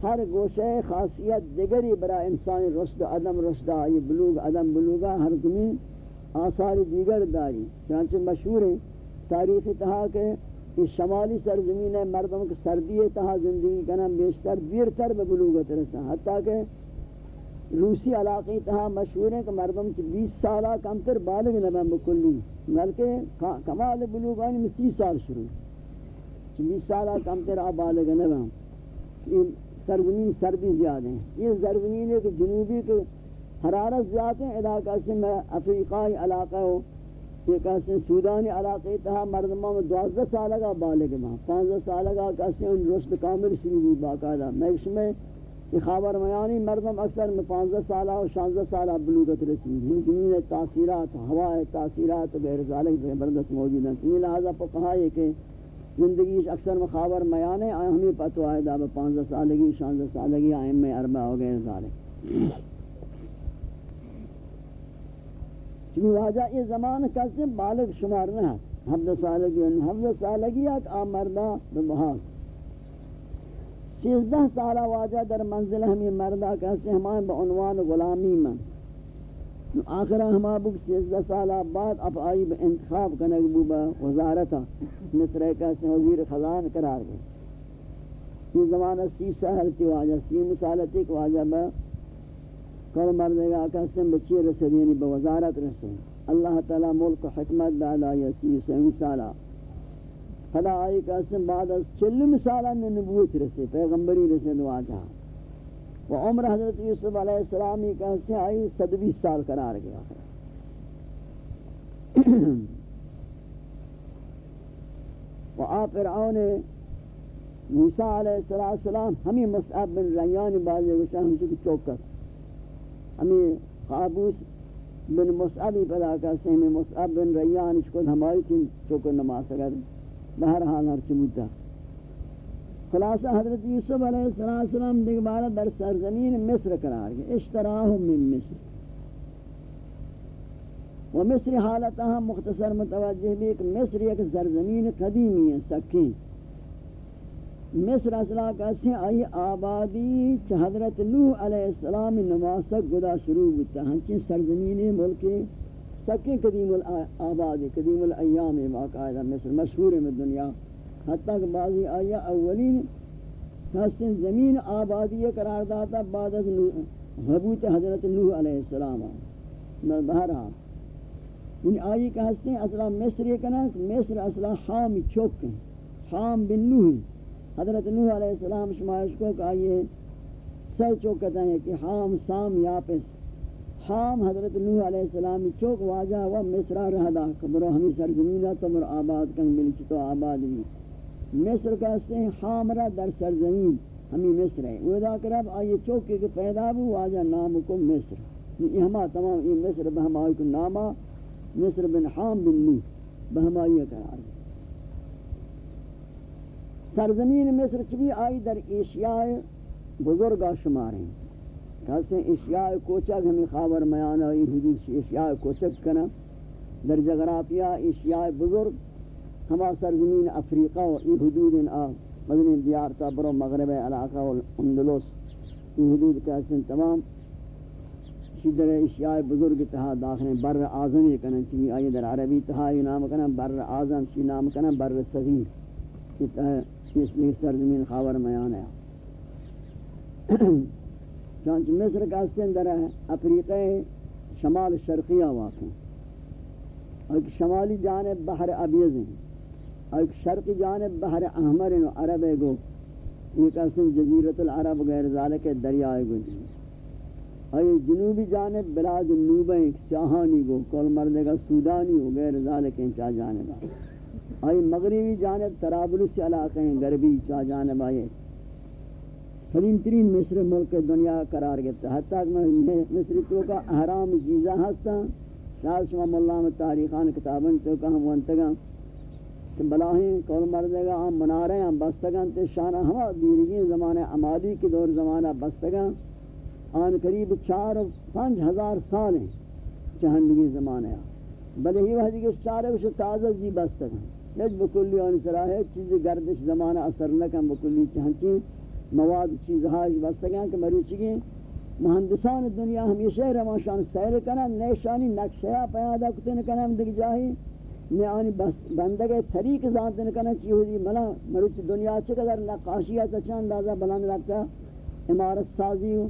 ہر گوشے خاصیت دیگری برا انسانی رشد عدم رشد آئی، بلوغ، عدم بلوغا ہر زمین آثار دیگر داری۔ چنانچہ مشہور ہے تاریخ تہا کہ اس شمالی سرزمین مردم کے سردی تہا زندگی کنا بیشتر دیرتر بلوغت رسا حتیٰ کہ روسی علاقی تہا مشہور ہے کہ مردم کی بیس سالہ کمتر بالغ نبن بکلی بلکہ کمال بلوغانی میں تیس سال شروع۔ بیس سالہ کم تر آبالغ نبا یہ سرزمین سردی زیادہ ہیں. یہ سرزمین ہے کہ جنوبی کے حرارت زیادہ ہیں. علاقہ سے میں افریقائی علاقہ ہو. یہ کہتے ہیں سودانی علاقے تہا مردمہ میں دوازدہ سالہ کا بالغ ماں پانزدہ سالہ کا کہتے ہیں ان رشد کامل شروع بھی باقاعدہ. میں اس میں یہ خبر میانی مردم اکثر میں پانزدہ سالہ و شانزدہ سالہ بلوغت رسید ہیں. زمین تاثیرات، ہوا تاثیرات غیر ذالک زبردست موجود ہیں. لہذا پہ کہا ہے کہ زندگی اکثر مخابر میانے آئے ہمیں پتو آئے دا پانزہ سالگی، شانزہ سالگی، آئے میں اربع ہو گئے سالے۔ چونی واجہ یہ زمان کسی بالغ شمار نہ حفظ سالگی حفظ سالگی ایک آمردہ بمحاق سیزدہ سالہ واجہ در منزل ہمیں مردہ کسی ہمائیں بعنوان غلامی من آخرہ ہما بک سیزدہ سالہ بعد اب آئی با انتخاب کنگ بو با وزارتا مصر کہتے ہیں وزیر خزان قرار گئے۔ یہ زمانہ سی سہل تی واجہ سی مسالتی کہ واجہ با کل مردے گا کہتے ہیں بچی رسد یعنی با وزارت رسد اللہ تعالی ملک حکمت دادا یا سی سی سالہ خدا آئی کہتے ہیں بعد از چل مسالہ نبوت رسد پیغمبری رسد واجہ۔ و عمر حضرت یوسف علیہ السلام ہی کہتے ہیں آئی صدوی سال قرار گیا ہے۔ و آپ فرعون موسیٰ علیہ السلام ہمیں مصعب بن ریان بازے گوشا ہم چکے چوکت ہمیں قابوس بن مصعبی پیدا کرتے ہیں مصعب بن ریان اس کو ہماری چوکت نماز سکتے بہرحال ہر چمودہ خلاصہ حضرت یوسف علیہ السلام دیکھ در سرزمین مصر قرار گئے اشتراہ من مصر۔ و مصر حالتہ ہاں مختصر متوجہ بھی کہ مصر ایک سرزمین قدیمی ہے، سکین۔ مصر اصلا کسی آئی؟ آبادی چھ حضرت نوح علیہ السلام نماسک گدا شروع ہوتا ہنچین سرزمین ملک سکین قدیم الآبادی قدیم الایام واقعہ مصر مشہور میں دنیا۔ حتیٰ کہ بعضی آیا اولین حسن زمین آبادی قرار داتا بعد از حبوت حضرت نوح علیہ السلام. بہرحال ان آئی کہ ہستے ہیں اصلا مصر یہ کہنا مصر اصلا حام چوک. ہیں حام بن نوح. حضرت نوح علیہ السلام شمائش کو کہ آئیے سر چوک کہتا ہے کہ حام سام یاپس. حام حضرت نوح علیہ السلام چوک واجہ و مصرہ رہدا کبرو ہمیں سرزمینہ تمر آباد کنگ ملی چتو آباد بھی مصر کہتے ہیں حامرہ در سرزمین، ہمیں مصر ہے۔ وہ کرب آئیے چوکے کے پیدا بھی واجہ نام کو مصر۔ یہ ہما تمام یہ مصر بہمائی کو نامہ مصر بن حام بن نو بہمائی قرار سرزمین مصر چبی آئی در ایشیاء بزرگا شمار ہیں۔ کہتے ہیں ایشیاء کوچک ہمیں خابر میانہ یہ حدود ایشیاء کوچک کنا۔ در جغرافیہ ایشیاء بزرگ ہما سرزمین افریقہ و ای حدود ان آ مدنی دیار تا برو مغرب علاقہ و اندلوس ای حدود کہتے تمام شدر اشیاء بزرگ تہا داخل بر آزمی کنن چنی آئی در عربی تہا یہ نام کنن، بر آزم چی نام کنن، بر صغیر چی تہا اس میں سرزمین خاور میان ہے۔ چانچہ مصر کا اندر ہے، افریقہ شمال شرقیہ واقع۔ ایک شمالی جانب بحر ابیض ہیں ایک شرقی جانب بحر احمر ہیں عرب گو، یہ کہتے جزیرت العرب غیر ذالک دریائے گو۔ ای جنوبی جانب بلاد النوبہ ایک سیاہانی گو کول مردے گا سودانی ہو، غیر ذالک چاہ جانب۔ ای مغربی جانب ترابلس علاقے ہیں، غربی چاہ جانب۔ آئے فریم ترین مصر ملک دنیا قرار گتا حتیٰ کہ میں مصر تو کا احرام جیزہ ہستا شاید شما ملہ میں تاریخان کتابن تو کا ہم وانتگا کہ بلاہیں کول مردے گا ہم منارے ہیں بستگا تے شانہ ہما دیرگی زمانہ عمادی کے دور زمانہ بستگا آن قریب چار پانچ ہزار سال ہیں چہندگی زمانہ۔ بلے ہی وحدی کے چارے وش تازہ جی زی بستگا نج بکلی آن سراہ چیز گردش زمانہ اثر نکم بکلی چہنچیں مواد چیز ہاش بستگاں کہ مروچی مہندسان دنیا ہمیشہ روانشان سیل کنن، نیشانی نقشہ پیادا کتن کنن دیکھ جاہی۔ نے آنی بندگے طریق ذاتن کنن چی ہو دی، ملا مروچ دنیا چقدر نقاشیات اچھا اندازہ بلند رکھتا امارت سازی ہو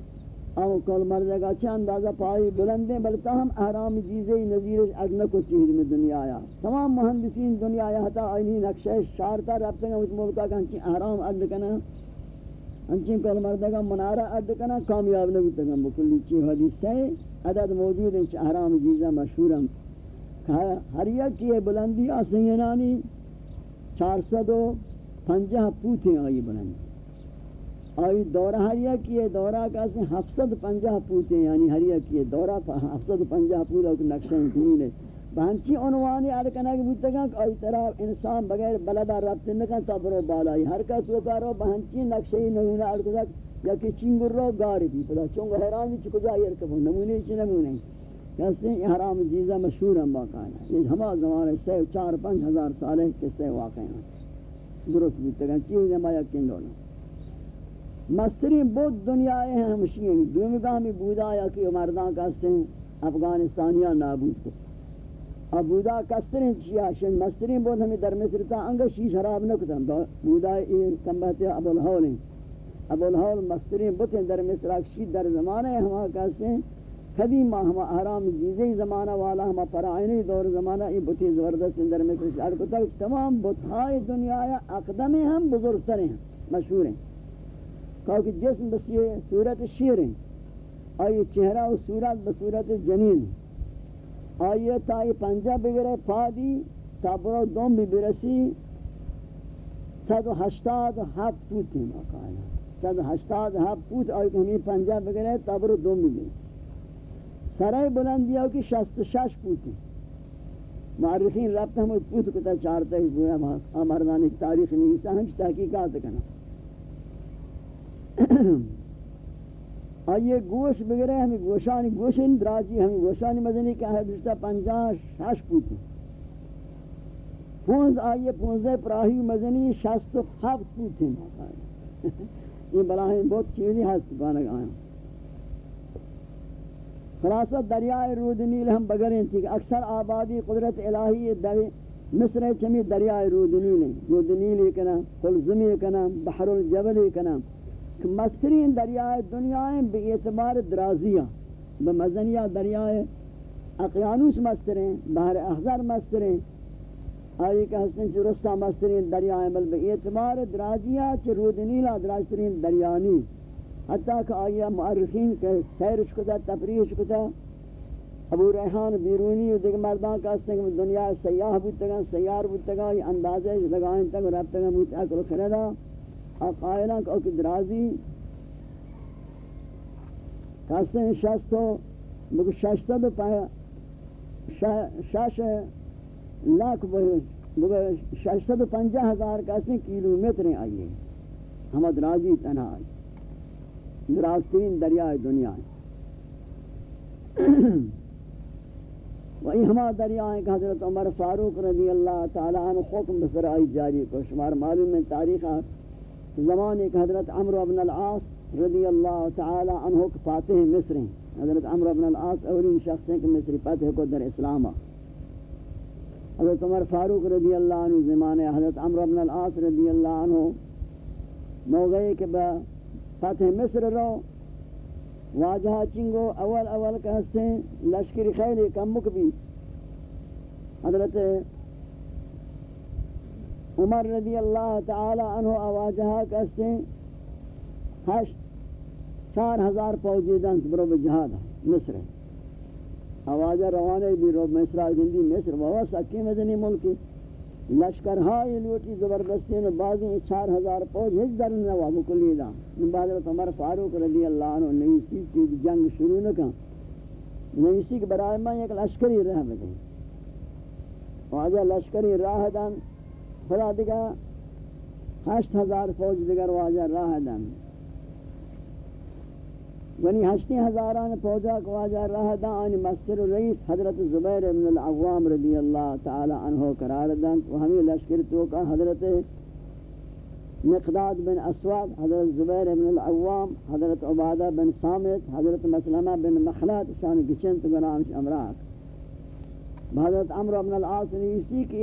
او کل مردے گا چند اندازہ پائی بلندیں بلکہ ہم احرام جیزے نظیر اگنکو چیز میں دنیا آیا۔ تمام مہندسین دنیا آیا، حتا آئینی نقشہ شارتا ربتے ہیں، اس ملکہ کہ ہنچی احرام اگن کنن انچین کل مردگا منارہ عد کنا، کامیاب نبی تگم بکلی چی حدیث ہے، عدد موجود ہیں چی احرام جیزہ مشہورم ہاں، ہر یک کی بلندی آسینانی چار سد و پنجہ پوتیں آئی بلندی۔ آئی دورہ ہر یک کی دورہ کا سے ہفصد پنجہ پوتیں یعنی ہر یک کی دورہ ہفصد پنجہ پوتیں نقشہ دین ہے۔ بہنچی عنوانی ارکنا کی بودتا کہ آئی طرح انسان بغیر بلدہ ربط نکن تا برو بالائی ہر کس وکارو بہنچی نقشہی نمونہ ارکنا یا کہ چنگر رو گاری بھی پدا چونگو حیران بھی چکو جائی ارکبو نمونے چی نمونے۔ کہتے ہیں حرام جیزہ مشہور ہم باقاعدہ یہ ہما زمانے سے چار پنچ ہزار سالے قصے واقع ہیں۔ درست بودتا کہ چیز ہما یقین دولا مسترین بود دنیا ہیں ہمشی ہیں۔ دومگاہ میں بودا یا کہ مردان کہتے ہیں افغانستانیہ نابود کو۔ ابودا کسترین چیا شن مسترین بود ہمیں در مصر تا انگا شیش حراب نکتن۔ بودا این کمبہتے ابو الحول ہیں۔ ابو الحول مسترین بودن در مصر اکشید در زمانہ ہما کہتے ہیں قدیم ہما حرام جیزی زمانہ والا ہما پرائنی دور زمانہ یہ بوتی زبردست در مصر شہر کو تک تمام بوتھائی دنیا یا اقدم ہم بزرگتر ہیں، مشہور ہیں۔ کہا کہ جسم بس یہ صورت شیر ہیں۔ اور یہ چہرہ و صورت بصورت جنین۔ ہیں آئیے تا یہ پنجہ بگرے پا دی تا برو دوم بھی برسی سد و ہشتاد ہفت پوت ہیں مقالا سد و ہشتاد ہفت پوت آئی کہ ہمیں پنجہ بگرے تا برو دوم بھی برسی سرائی بلندی ہو کی شست شش پوت ہیں معرخین ربط ہم پوت کتا چارتا ہی پورا مردانی تاریخ نہیں، اس ہم تحقیقات کرنا۔ آئیے گوش بگرے، ہمیں گوشانی گوشن دراجی ہمیں گوشانی مدنی کیا ہے بشتا پنجاہ شاش پوتی۔ پونز آئیے، پونزے پراہی مدنی شست و ہفت پوتی۔ یہ بلاہیں بہت چیزی ہست پانک آئیں خلاصہ دریائے رود نیل ہم بگریں تھی کہ اکثر آبادی قدرت الہی در مصر چمی دریائے رود نیل رود نیل ایک نام قلزمی ایک نام بحر الجبل ایک نام کہ مسترین دریائے دنیائیں بے اعتبار درازیاں بمزنیہ دریائے اقیانوس مسترین بحر احضر مسترین آئی کہ حسن چرستہ مسترین دریائیں بل بے اعتبار درازیہ چھ رود نیلہ درازترین دریانی حتیٰ کہ آئیہ معرفین کے سیرش کتا تفریش کتا ابو ریحان بیرونی و دیکھ مردان کا اس نے دنیا سیاح بودتگا سیار بودتگا یہ اندازے لگائیں تک ربتگا بودتگا کرو خردہ قائلان کہ اوکی درازی. کہتے ہیں شستو بگو شستہ دو پایا شش لاکھ بگو ششتہ دو پنجہ ہزار کہتے ہیں کیلومیتر آئیے ہم درازی تنہا آئی درازتین دریائے دنیا وہی ہما دریائیں کہ حضرت عمر فاروق رضی اللہ تعالیٰ عنہ حکم بسر آئی جاری کو۔ شمار معلوم میں تاریخ زمان ایک حضرت عمرو بن العاص رضی اللہ تعالی عنہ کے فاتح مصر ہیں۔ حضرت عمرو بن العاص اولین شخص ہیں کہ مصری فاتح کو در اسلام حضرت عمر فاروق رضی اللہ عنہ زمان حضرت عمرو بن العاص رضی اللہ عنہ موقعی کہ فتح مصر رو واجہ چنگو اول اول کہستے ہیں لشکری خیلی کمک بھی حضرت عمر رضی اللہ تعالی عنہ آواجہ کہستے ہیں ہشت چار ہزار فوجی دنس برو بجہاد مصر. آواجہ روانے بھی رو مصر گندی مصر بہت سکی مدنی ملکی. لشکر ہائی لوٹی زبردستی نے بعضی چار ہزار فوج ہج در نوا مکلی دا بعد عمر فاروق رضی اللہ عنہ نویسی کی جنگ شروع نہ کن نویسی کے برائے میں ایک لشکری رہ بدیں واجہ لشکری راہ دن، خدا دیگا ہشت ہزار فوج دیگر واجہ راہ دن. ونی ہشتی ہزاران فوجا کو واجہ راہ دا آنی مستر رئیس حضرت زبیر ابن العوام رضی اللہ تعالی عنہ قرار دن و ہمیں لشکر تو کا حضرت مقداد بن اسواد حضرت زبیر ابن العوام حضرت عبادہ بن سامت حضرت مسلمہ بن مخلات شان گچنت گنامش امراک حضرت عمر بن العاص نے اسی کی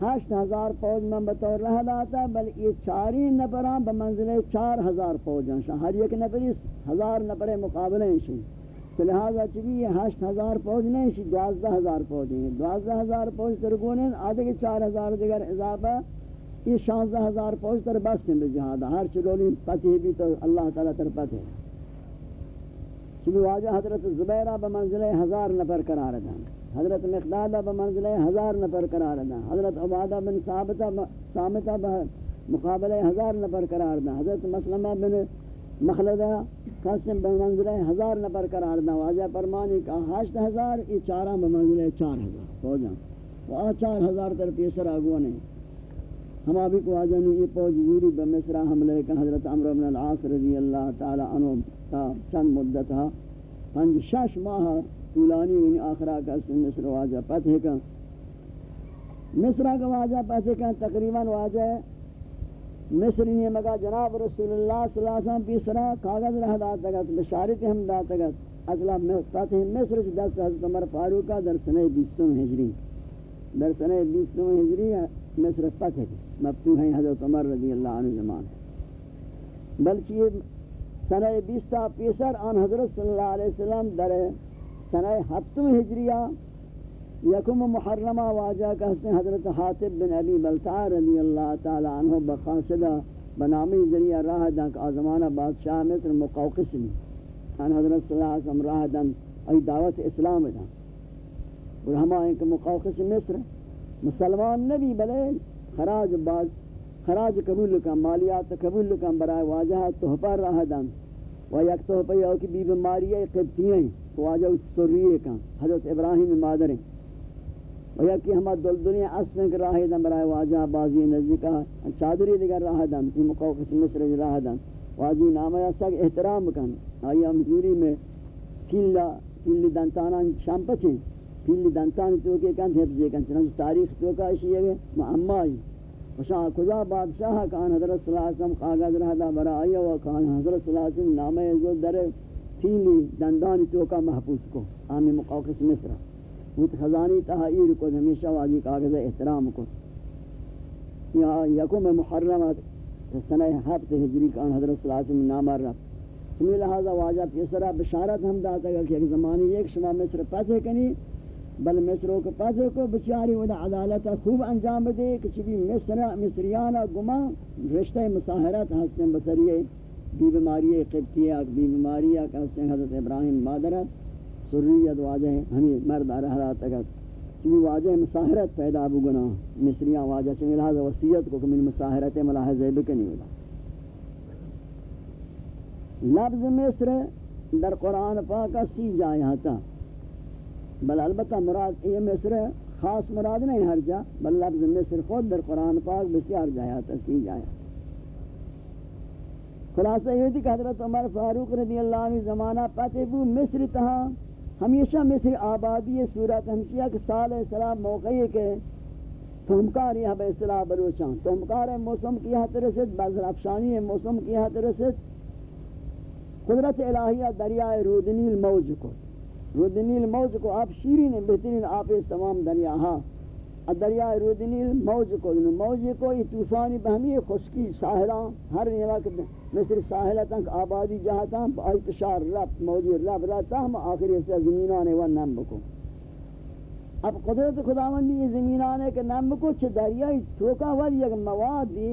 ہشت ہزار فوج میں بطور رہ لاتا بل یہ چاری نفران بمنزل چار ہزار فوج ہیں ہر ایک نفری ہزار نفر مقابلے ہیں تو لہذا چبی یہ ہشت ہزار فوج نہیں شی دوازدہ ہزار فوج ہیں دوازدہ ہزار فوج ترگونے آدھے کے چار ہزار دیگر اضافہ یہ شانزدہ ہزار فوج تر بس ہیں بجہادہ ہر چلولی پتہ بھی تو اللہ تعالیٰ تر پتہ ہے چبی واجہ حضرت زبیرہ بمنزل ہزار نفر قرار دیں حضرت مقدادہ بمنزلہ ہزار نفر قرار دا حضرت عبادہ بن ثابتہ سامتہ مقابلہ ہزار نفر قرار دا حضرت مسلمہ بن مخلدہ قاسم بمنزلہ ہزار نفر قرار دا واجہ فرمانی کا ہشت ہزار ای چارہ بمنزلہ چار ہزار، فوجاں۔ و چار ہزار تر پیسر آگونے ہم ابھی کو واجہ نے یہ فوج زوری بمصرہ حملے کا حضرت عمر بن العاص رضی اللہ تعالی عنہ تا چند مدت پنج شش ماہ طولانی یعنی آخرہ کا اس مصر واجہ پتہ کا مصرہ کا واجہ پتہ کا تقریباً واجہ مصری نے مگا جناب رسول اللہ صلی اللہ علیہ وسلم پیسرا کاغذ رہ داتا گا بشارت ہم داتا گا اصلا پتہ مصر سے دست حضرت عمر فاروقہ در سنہ بیستوں ہجری۔ در سنہ بیستوں ہجری مصر پتہ مفتوح ہیں حضرت عمر رضی اللہ عنہ زمان۔ بلکہ سنہ بیستا پیسر آن حضرت صلی اللہ علیہ وسلم در سنہ ہفتم ہجریہ یکم محرمہ واجہ کا حضرت حاطب بن علی بلتع رضی اللہ تعالی عنہ بخاصدہ بنامی ذریعہ راہ دن آزمانہ بادشاہ مصر مقوقس بھی ان حضرت صلی اللہ علیہ وسلم راہ دن ای دعوت اسلام دن۔ اور ہما ان مقوقس مصر مسلمان نبی بلے خراج باز خراج قبول کا مالیات قبول کا برائے واجہ تحفہ راہ دن و یک تو تحفہ یہ کہ بی بیماری ہے قبطی ہیں قبطیاں واجہ سریے کا حضرت ابراہیم مادر ہیں۔ و یا کہ ہمہ دل دنیا اسم کے راہ دم برائے واجہ، بازی نزدیکا چادری دیگر راہ دم، این مقوقس مصر راہ دم۔ واجی نامہ سگ احترام کن آئی امجوری میں کلا کلی دنتانا شامپچیں کلی دنتان تو کے کن حفظے کن، چنانچہ تاریخ تو کا اشی ہے معمائی۔ وشاہ کجا بادشاہ کان حضرت صلی اللہ علیہ وسلم کاغذ رہ دا برائی و کان حضرت صلی اللہ علیہ وسلم نامہ زو در تینی دندانی توکا محفوظ کو، آمی مقاقص مصر۔ وہ خزانی تحائیر کو، ہمیشہ واجی کاغذ احترام کو۔ یا یکم محرمت سنہ ہفت ہجری کان حضرت صلی اللہ علیہ وسلم نامہ رفت سمی لہذا واجہ پیسرہ بشارت ہم داتا گا کہ ایک زمانی ایک شما مصر پتہ کنی بل مصروں کو پتہ کو بچاری وہ عدالت خوب انجام دے کہ چبی مصر مصریانا گما رشتہ مساہرت ہستن بسریے، بی بیماری قبطیہ بی بیماری کا حسن حضرت ابراہیم مادر سریت واجہ ہمیں مرد رہا تک چونکہ واجہ مساہرت پیدا ابو گنا مصریاں واجہ چونکہ لہذا وصیت کو کہ من مساہرت ملاحظہ بکنی ہوگا لفظ مصر در قرآن پاک سی جائے ہاتا بل البتہ مراد یہ مصر خاص مراد نہیں ہر جا، بل لفظ مصر خود در قرآن پاک بسیار جائے ہاتا سی جائے خلاصہ یہ تھی کہ حضرت عمر فاروق رضی اللہ عنہ زمانہ پتہ بو مصر تہا ہمیشہ مصر آبادی صورت ہمشیہ کہ سال سلام موقعی کے تہمکار یہاں بے اصطلاح بلوچان تہمکار موسم کی حد رسد بزر افشانی موسم کی حد رسد قدرت الہیہ دریائے رودنیل موج کو۔ رودنیل موج کو آپ شیرین بہترین آپ اس تمام دریا ہاں۔ دریائے رودنی موج کو یعنی موج کو یہ طوفانی بہمی خشکی ساحلان ہر وقت مصر ساحلہ تک آبادی جہاں آئی پشار رب موجی رب رہتا ہم آخری سے زمینانے و نم بکو اب قدرت خداوندی یہ زمینانے کے نم بکو چھ دریائی توکا والی یک مواد دی،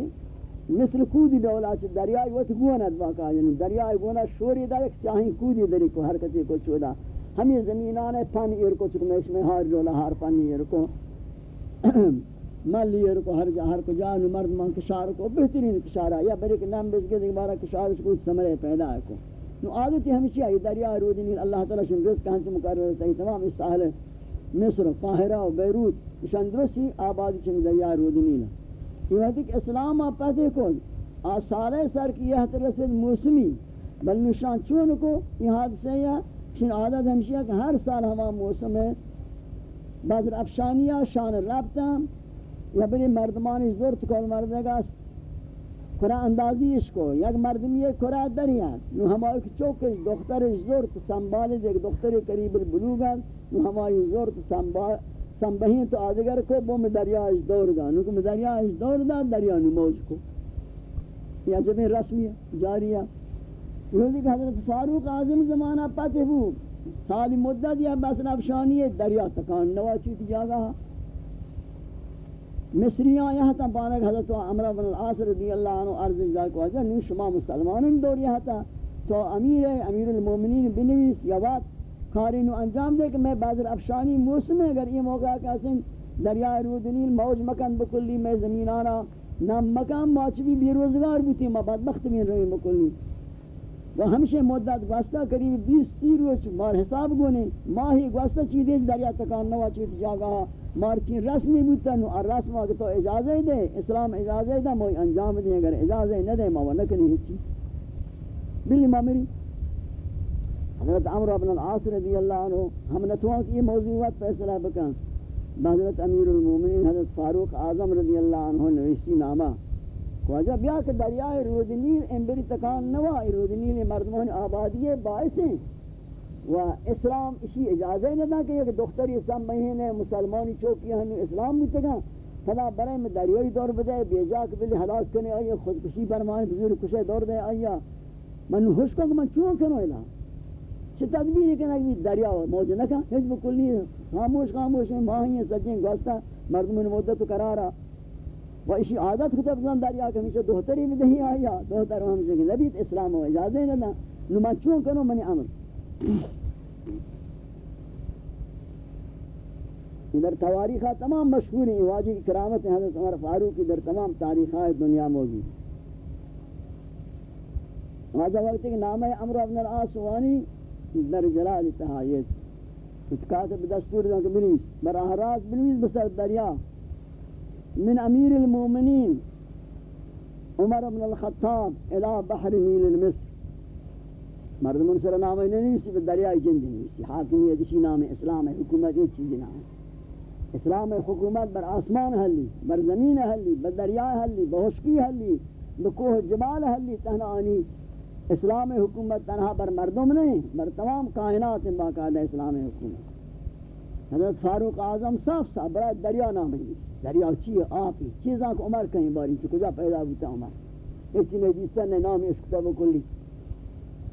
مثل کودی دولا چھ دریائی وقت گوند واقعا یعنی دریائی گوند شوری دا، ایک چاہیں کودی دری کو حرکتی کو چودا۔ ہمیں زمینانے پانی ایر کو چکمیش میں ہار جولا ہار پانی ایر کو مالی کو ہر جا ہر کو جان مرد من کشار کو بہترین کشارا یا بری کہ نام بس کے دوبارہ کشار اس کو سمرے پیدا ہے کو۔ نو عادت ہمیشہ ہے دریا رودنی اللہ تعالی شن رزق ہن سے مقرر ہے۔ تمام اس ساحل مصر، قاہرہ و بیروت شان درستی آبادی چن دریا رودنی نا یہ ہے کہ اسلام آپ پتے کو۔ آ سر کی یہ رسد موسمی بل نشان چون کو یہ حادثہ یا شن عادت ہمیشہ کہ ہر سال ہوا موسم ہے۔ بعض افشانیہ شان رابطہ یا بری مردمانی زورت کول مردگا کرا اندازی اس کو۔ یک مردمی کرا دریان نو ہمائی کی چوکش دختر زورت سنبالی دیکھ دختر قریب البلوگا نو ہمائی زورت سنبہین تو آدگر کو بو میں دریا اس دور دا نو کم دریا اس دور دا دریا نو موج کو۔ یا جب رسمی جاری ہے۔ یہ کہ حضرت فاروق اعظم زمانہ پتہ ہو سالی مدت یا بس نفشانی دریا تکان نوا چیت جاگا. مصریاں یہاں تا بانک حضرت عمرہ بن العاص رضی اللہ عنہ عرض جا کو اجا نو شما مسلمانن دور یہاں تا تو امیر امیر المومنین بنویس یا بات کاری نو انجام دے کہ میں بازر افشانی موسم ہے، اگر یہ موقع کہ اسن دریا رودنیل موج مکان بکلی، میں زمین آنا نام مکان ماچوی بی روزگار بوتی، ما بدبخت میں رہی بکلی و ہمشہ مدت گوستا قریب بیس تی روز مار حساب گونے ماہی گوستا چیزیں دریا تکان نوا چیز جاگا مار چین رسمی بودتا نو ار رسم آگے تو اجازہ دے۔ اسلام اجازہ دے موی انجام دے۔ اگر اجازہ نہ دے ماں نکنی ہچی بلی ماں میری حضرت عمر ابن العاص رضی اللہ عنہ، ہم نتوان کی موضوعات فیصلہ بکن۔ حضرت امیر المومنین حضرت فاروق اعظم رضی اللہ عنہ نویسی نامہ خواجہ بیا کہ دریائے رودنیل امبری تکان نوا رودنیل مردمان آبادی باعث ہیں۔ و اسلام اسی اجازہ نہ دا کہ ایک دختر اسلام مہینے مسلمانی چوکی ہم اسلام بھی تگا۔ فلا برے میں دریائی دور بدے بیجا کہ بلی ہلاک کنے آئیے، خودکشی برمائے بزرگ کشے دور دے آئیا من خوش کو کہ من چون کنو الا چھ تدبیر ہے کہ نگی دریا موج نہ کہا ہیچ بکلی خاموش خاموش ماہی سجیں گوستا مردمان مدت قرارا و اسی عادت خطب زن دریا کہ ہمیشہ دوہتری میں دہی آیا دوہتر ہم سے نبی اسلام و اجازہ نہ دا نو من چون کنو، منی عمر در تواریخ تمام مشہور ہیں، واجی کی کرامت حضرت عمر فاروق کی در تمام تاریخ دنیا موجود واجہ وقت کہ نام عمر ابن العاصوانی در جلال تحایت کاتب دستور دن بنویس، براہ راست بنویس بسر دریا۔ من امیر المومنین عمر ابن الخطاب الى بحر نیل المصر. مردمون سر نام نہیں سی دریائے جند نہیں حاکمیت اسی نام اسلام حکومت یہ چیز نہ ہے اسلام حکومت بر آسمان حلی، بر زمین حلی بر دریائے حلی بہشکی حلی بکوہ جبال حلی. تہنا آنی اسلام حکومت تنہا بر مردم نہیں بر تمام کائنات باقاعدہ اسلام حکومت. حضرت فاروق اعظم صاف صاف برای دریا نام ہے۔ دریا چی آپی چیزاں کو عمر کہیں باری۔ چی کجا پیدا ہوتا عمر؟ ایچی میں جیسا نے نام اس کتاب کلی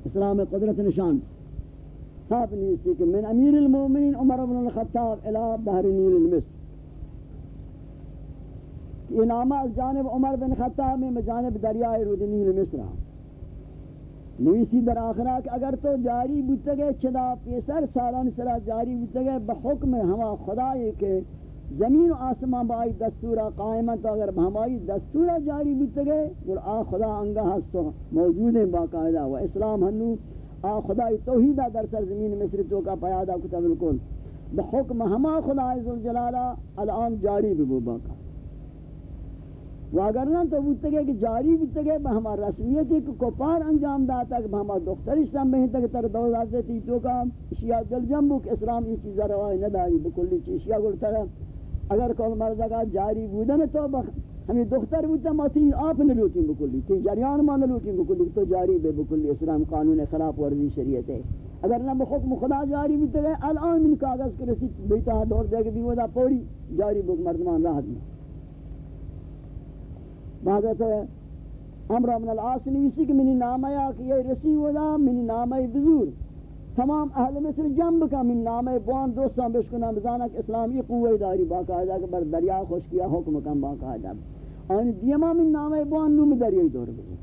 اسلام قدرت نشان۔ صاحب نیستی کہ من امیر المومنین عمر بن الخطاب الى بحر نیل المصر یہ نامہ از جانب عمر بن خطاب میں جانب دریائے رود نیل مصر نویسی در آخرہ کہ اگر تو جاری بودتے گئے چدا پیسر سالان سرا جاری بودتے گئے بحکم ہما خدای کے زمین و آسمان بائی دستورا قائمت اگر ہمائی دستورا جاری بیتے گئے اور آ خدا انگا ہستو موجود ہیں باقاعدہ و اسلام ہنو، آ خدای توحیدہ در سر زمین مصر تو کا پیادا کتا بالکل، بحکم ہما خدا عزالجلالہ الان جاری بھی باقا و اگر نہ تو بودتے گئے کہ جاری بیتے گئے ہما رسمیت ایک کپار انجام داتا کہ ہما دختر اسلام بہن تک، تر دوزہ سے تیتو کا اشیاء دل جنبو کہ اسلام یہ چیزہ روائی نداری بکلی چیز اشیاء گلتا رہا اگر کول مردگا جاری بودن تو بخ ہمیں دختر بودتا ما تین آپ نہ لوٹیں بکلی تین جریان ما نہ لوٹیں بکلی تو جاری بے بکلی اسلام قانون خلاف ورزی شریعت ہے۔ اگر نہ بحکم خدا جاری بھی تو الان من کاغذ کے رسید بیتا دور دے کے بھی ودا پوری جاری بک مردمان راحت میں۔ بعضت امر من العاص نویسی کہ منی نامہ یا کہ یہ رسی ودا منی نامہ بزور تمام اہل مصر جنب کا من نامہ بوان دوستان بشکنا بزانا کہ اسلامی قوی داری، باقاعدہ کہ بر دریا خوش کیا حکم کم باقاعدہ. آن دیما من نامہ بوان نوم دریائی دور بزور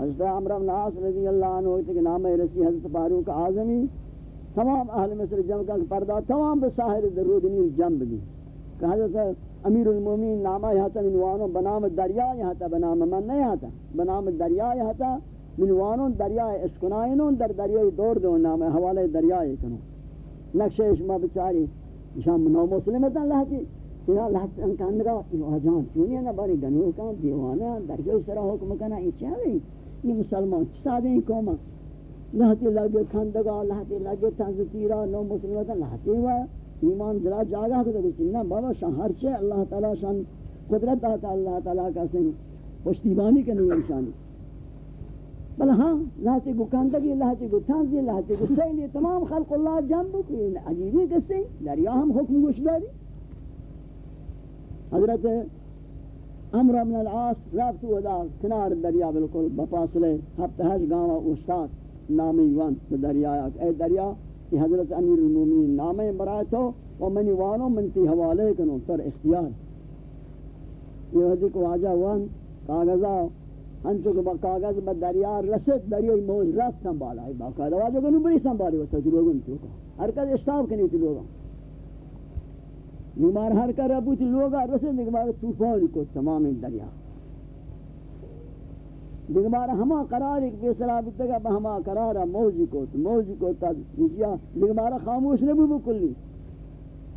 حضرت عمر بن عاص رضی اللہ عنہ ہوتے کہ نام رسی حضرت فاروق اعظمی. تمام اہل مصر جمع کا پردہ، تمام بساحر درود نیل جنب دی. کہ حضرت امیر المومین نامہ یہاں تا منوانو بنام دریا یہاں تا بنام من نہیں یہاں تا بنام دریا یہاں تا منوانو دریا اشکنائنو در دریای دور دو، نام حوالے دریا کنو نقشہ اشما بچاری، شام نو مسلمتا اللہ کی چنا اللہ انکاندگا یہ آجان چونی ہے نا گنو کان دیوانا، درجہ سرا حکم کنا یہ چاہے یہ مسلمان سادے ہیں قوما لہتی لگے کھندگا لہتی لگے تنزتیرا، نو مسلمتا لہتی ہوا۔ ایمان دلا جاگا کتا کچھ نا بابا شان ہر چے اللہ تعالی شان قدرت آتا اللہ تعالی کا سنگ پشتیبانی کے نہیں شانی بل ہاں لاتے لہتی گو کھندگی لہتی گو تنزی لہتی گو سیلی، تمام خلق اللہ جنبو کہ عجیبی کسی دریا ہم حکم گوش داری. حضرت امر ابن العاص رفت ودا کنار دریا بالکل بفاصلے ہفتہ ہش گاوا استاد نامی وان دریا اے دریا یہ حضرت امیر المومنین نامے برائے تو و منی وانو منتی حوالے کنو تر اختیار۔ یہ وجہ کو آجا وان کاغذا ہنچو کہ کاغذ با دریا رسد دریای موز رفت سنبالا ہے باقاعدہ واجہ کنو بری سنبالی وقتا جلوگن چوکا ہر کد اشتاب کنی تلوگا بیمار ہر کر ربوت لوگا رسے نگمار طوفان کو تمام دریا۔ نگمار ہما قرار ایک بیسرا بیتگا بہما قرارا موجی کو موجی کو تا نشیا نگمار خاموش نبو بکلی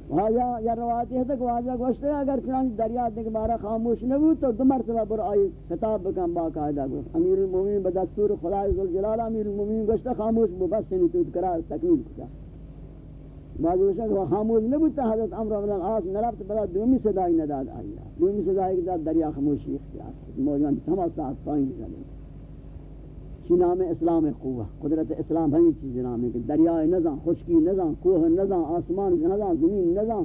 واجہ یا روایتی ہے تک واجہ گوشتے اگر چنانچہ دریا نگمار خاموش نبو تو دو مرتبہ بر آئی خطاب بکن باقاعدہ گو امیر المومین بدستور خدای ذوالجلال امیر المومین گوشتے خاموش بو بس سنی تو قرار تکمیل کتا بعض وشن کہ خاموش نہ نبوتا حضرت عمر بن العاص نرفت بلا دومی صدای نداد آیا. دومی صدای کہ دریا خاموشی اختیار موجان تمام ساتھ پائیں چلے چی نام اسلام قوہ قدرت اسلام ہمیں چیز نام ہے کہ دریا نظام، خشکی نظام کوہ نظام، آسمان نظام، زمین نظام.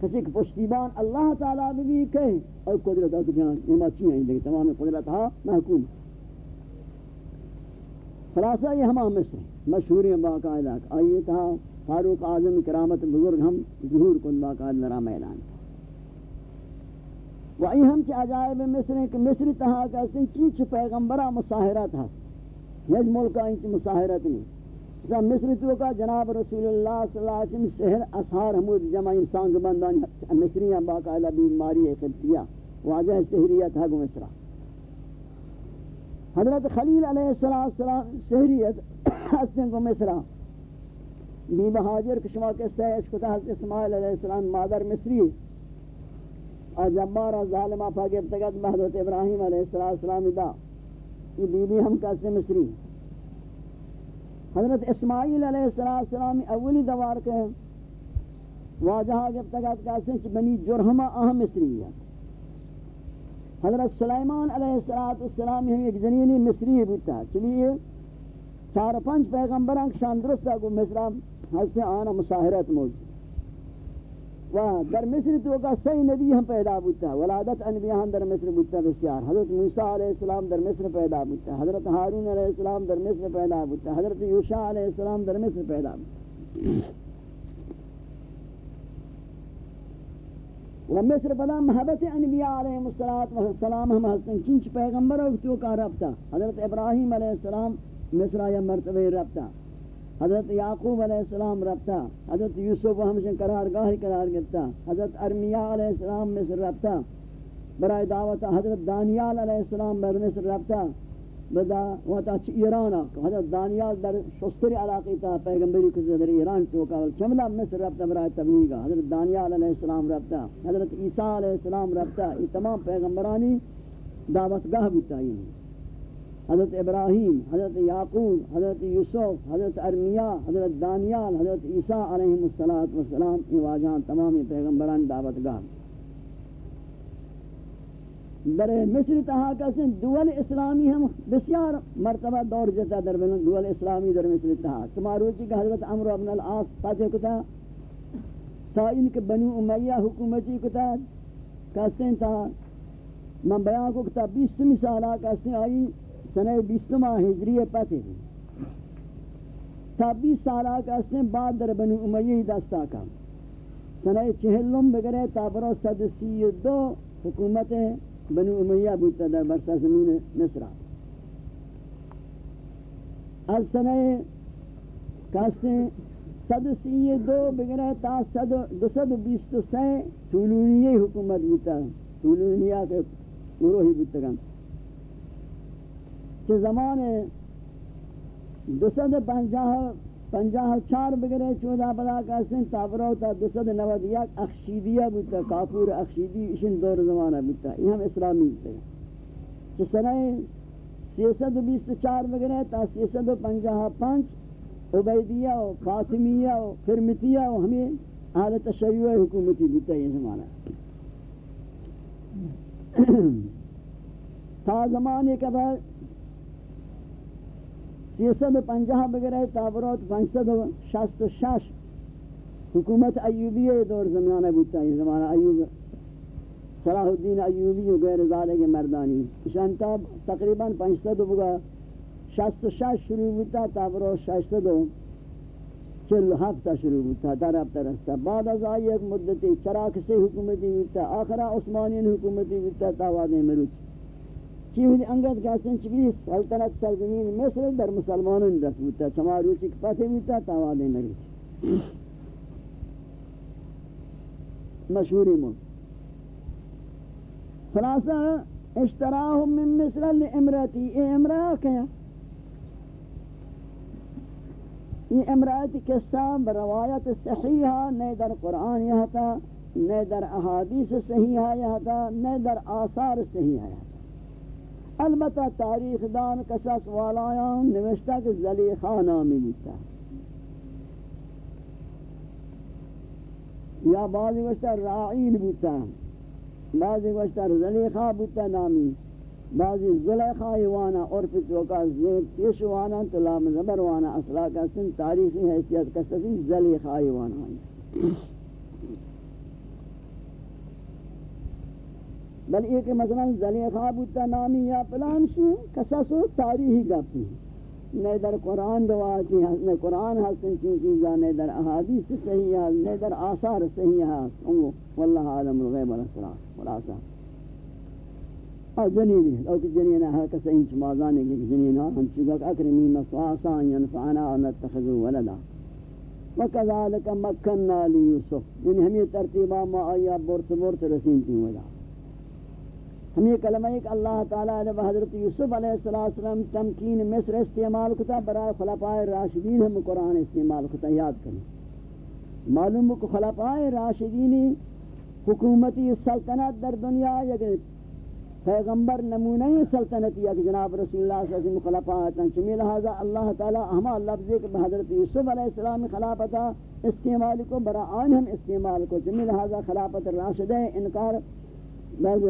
کسی کہ پشتیبان اللہ تعالیٰ بھی کہے اور قدرت آتا جہاں نما چی ہیں لیکن تمام قدرت ہاں محکوم. خلاصہ یہ ہمیں مصر. مشہوری باقاعدہ آئیے تھا فاروق اعظم کرامت بزرگ ہم ظہور کن باقاعد لرا میدان۔ و ای ہم چی عجائب مصر ہیں کہ مصر تہا کا سن چیچ پیغمبرہ مساہرت ہے یج ملکہ انچ مساہرت نہیں۔ جب مصر تو کا جناب رسول اللہ صلی اللہ علیہ وسلم سحر اسحار حمود جمع انسان کے بندان مصری ہیں باقاعدہ بیماری ہے خبتیہ واجہ سحریت ہے گو مصرہ۔ حضرت خلیل علیہ السلام سحریت حسن کو مصرہ۔ بی بہاجر کشما کے سیش کتا حضرت اسماعیل علیہ السلام مادر مصری اور جبارا ظالمہ پاک ابتگت محضرت ابراہیم علیہ السلام دا. یہ بی بی ہم کسی مصری. حضرت اسماعیل علیہ السلام اولی دوار کے واجہ واجہا ابتگت کسی بنی جرہمہ اہم مصری ہے حضرت سلیمان علیہ السلام ہم ایک جنینی مصری بودتا ہے چلیے چار پنج پیغمبران شان درست کو مصرہ حضرت آنا مساہرت موجود. و در مصر تو کا سی نبی ہم پیدا بودتا ولادت انبیاء ہم در مصر بودتا بسیار۔ حضرت موسیٰ علیہ السلام در مصر پیدا بودتا حضرت حارون علیہ السلام در مصر پیدا بودتا حضرت یوشع علیہ السلام در مصر پیدا بودتا و مصر پدا محبت انبیاء علیہ السلام ہم حضرت چنچ پیغمبر تو کا ربتا حضرت ابراہیم علیہ السلام مصر یا مرتبہ ربتا حضرت یعقوب علیہ السلام رفتا حضرت یوسف ہمشن قرارگاہی قرار گرتا حضرت ارمیاء علیہ السلام مصر رفتا برای دعوت حضرت دانیال علیہ السلام بر مصر رفتا بدا وقتا چی ایرانا حضرت دانیال در شستری علاقی تا پیغمبری کسی در ایران چوکا، چملا مصر رفتا برای تبلیغا، حضرت دانیال علیہ السلام رفتا حضرت عیسیٰ علیہ السلام رفتا یہ تمام پیغمبرانی دعوت گاہ بتا یہ حضرت ابراہیم، حضرت یعقوب، حضرت یوسف، حضرت ارمیہ حضرت دانیال، حضرت عیسیٰ علیہ السلام یہ واجہاں تمام پیغمبران دعوت گاہ در مصر تہا کسن دول اسلامی ہم بسیار مرتبہ دور جتا در بلن دول اسلامی در مصر تہا۔ سماروچی کہ حضرت عمرو ابن العاص فاتح کتا، تا ان کے بنو امیہ حکومتی کتا کسن تا من بیان کو کتا بیستمی سالہ کسن آئی سنہ بیستمہ ہجری پتے تا بیس سالہ کسن بعد در بنو امیہ دستا کم سنہ چہلم بگرے تا برو صد سی دو حکومت بنو امیہ بودتا در برسا زمین مصر از سنہ کاستے صد سی دو بگرے تا صد دو صد بیست سی طولونی حکومت بودتا۔ طولونیہ کے گروہی بودتا گم چه زمان دو صد پنجاہ پنجاہ چار بگرے چودہ بلا کاسن تابرو تا دو سد نواد یک اخشیدیہ بودتا کافور اخشیدی اشن دور زمانہ بودتا یہ ہم اسلامی بودتا چھ سنہ سیسد و بیست چار بگرے تا سیسد و پنجاہ پانچ عبیدیہ و خاتمیہ و فرمتیہ و ہمیں اہل تشیع حکومتی بودتا یہ زمانہ۔ تا زمانے کے بعد سیسد پنجہ بگرے تابرات پنجسد شست شش. حکومت ایوبی دور زمانہ بودتا ہے زمانہ ایوب صلاح الدین ایوبی و غیر زالے کے مردانی. اشانتا تقریباً پنجسد بگا شست شش شروع بودتا تابرات ششسد چل ہفتہ شروع بودتا در ہفتہ رستا بعد از آئی ایک مدتی چراک سے حکومتی بودتا آخرہ عثمانین حکومتی بودتا تاواد مروچ چی ہوئی انگت کہتے ہیں چبی سلطنت سرزمین مصر در مسلمانوں دست بودتا چما روچی کی پتہ بودتا تاوادے مری مشہوری مون خلاصہ اشتراہم من مصر لامراتی اے امرہ کیا یہ امرأت قصہ بروایت صحیحہ نئے در قرآن یہ تھا نئے در احادیث صحیحہ یہ تھا نئے در آثار صحیحہ یہ تھا البتہ تاریخ دان قصص والایان نوشتا کہ زلیخہ نامی بیتا یا بعضی وشتا راعیل بیتا بعضی وشتا زلیخہ بیتا نامی، بعضی زلیخہ ایوانا عرفت وقا پیش وانا، تلام زبر وانا اصلا کا سن تاریخی حیثیت قصصی زلیخہ ایوانا بل یہ کہ مثلا زلیخا بودتا نامی یا پلان شو قصص و تاریخی گپی. نئے در قرآن روایتی ہے ہاں، نئے قرآن حسن چین چیزا، نئے در احادیث صحیح ہے نئے در آثار صحیح ہے واللہ عالم الغیب والاسرار والآثار اور جنینی ہے اوکی جنینہ ہے کسی انچ مازانے کی جنینہ ہاں، ہم چکا کہ اکرمی مسواسا ینفعنا ونتخذو ولدا. وکذالک مکننا لی یوسف یعنی ہمیں ترتیبہ ما آیا بورت بورت رسین تھی وجہ ہم یہ کلمہ ایک اللہ تعالیٰ علیہ حضرت یوسف علیہ السلام تمکین مصر استعمال کتا برای خلفاء راشدین ہم قرآن استعمال کتا یاد کریں۔ معلوم کو خلفاء راشدین حکومتی سلطنت در دنیا یک پیغمبر نمونہ سلطنتی یک جناب رسول اللہ صلی اللہ علیہ وسلم خلفاء چمی لہذا اللہ تعالیٰ ہما لفظ کہ حضرت یوسف علیہ السلام خلافتا استعمال کو برای ہم استعمال کو۔ چمی لہذا خلافت راشدہ انکار بعض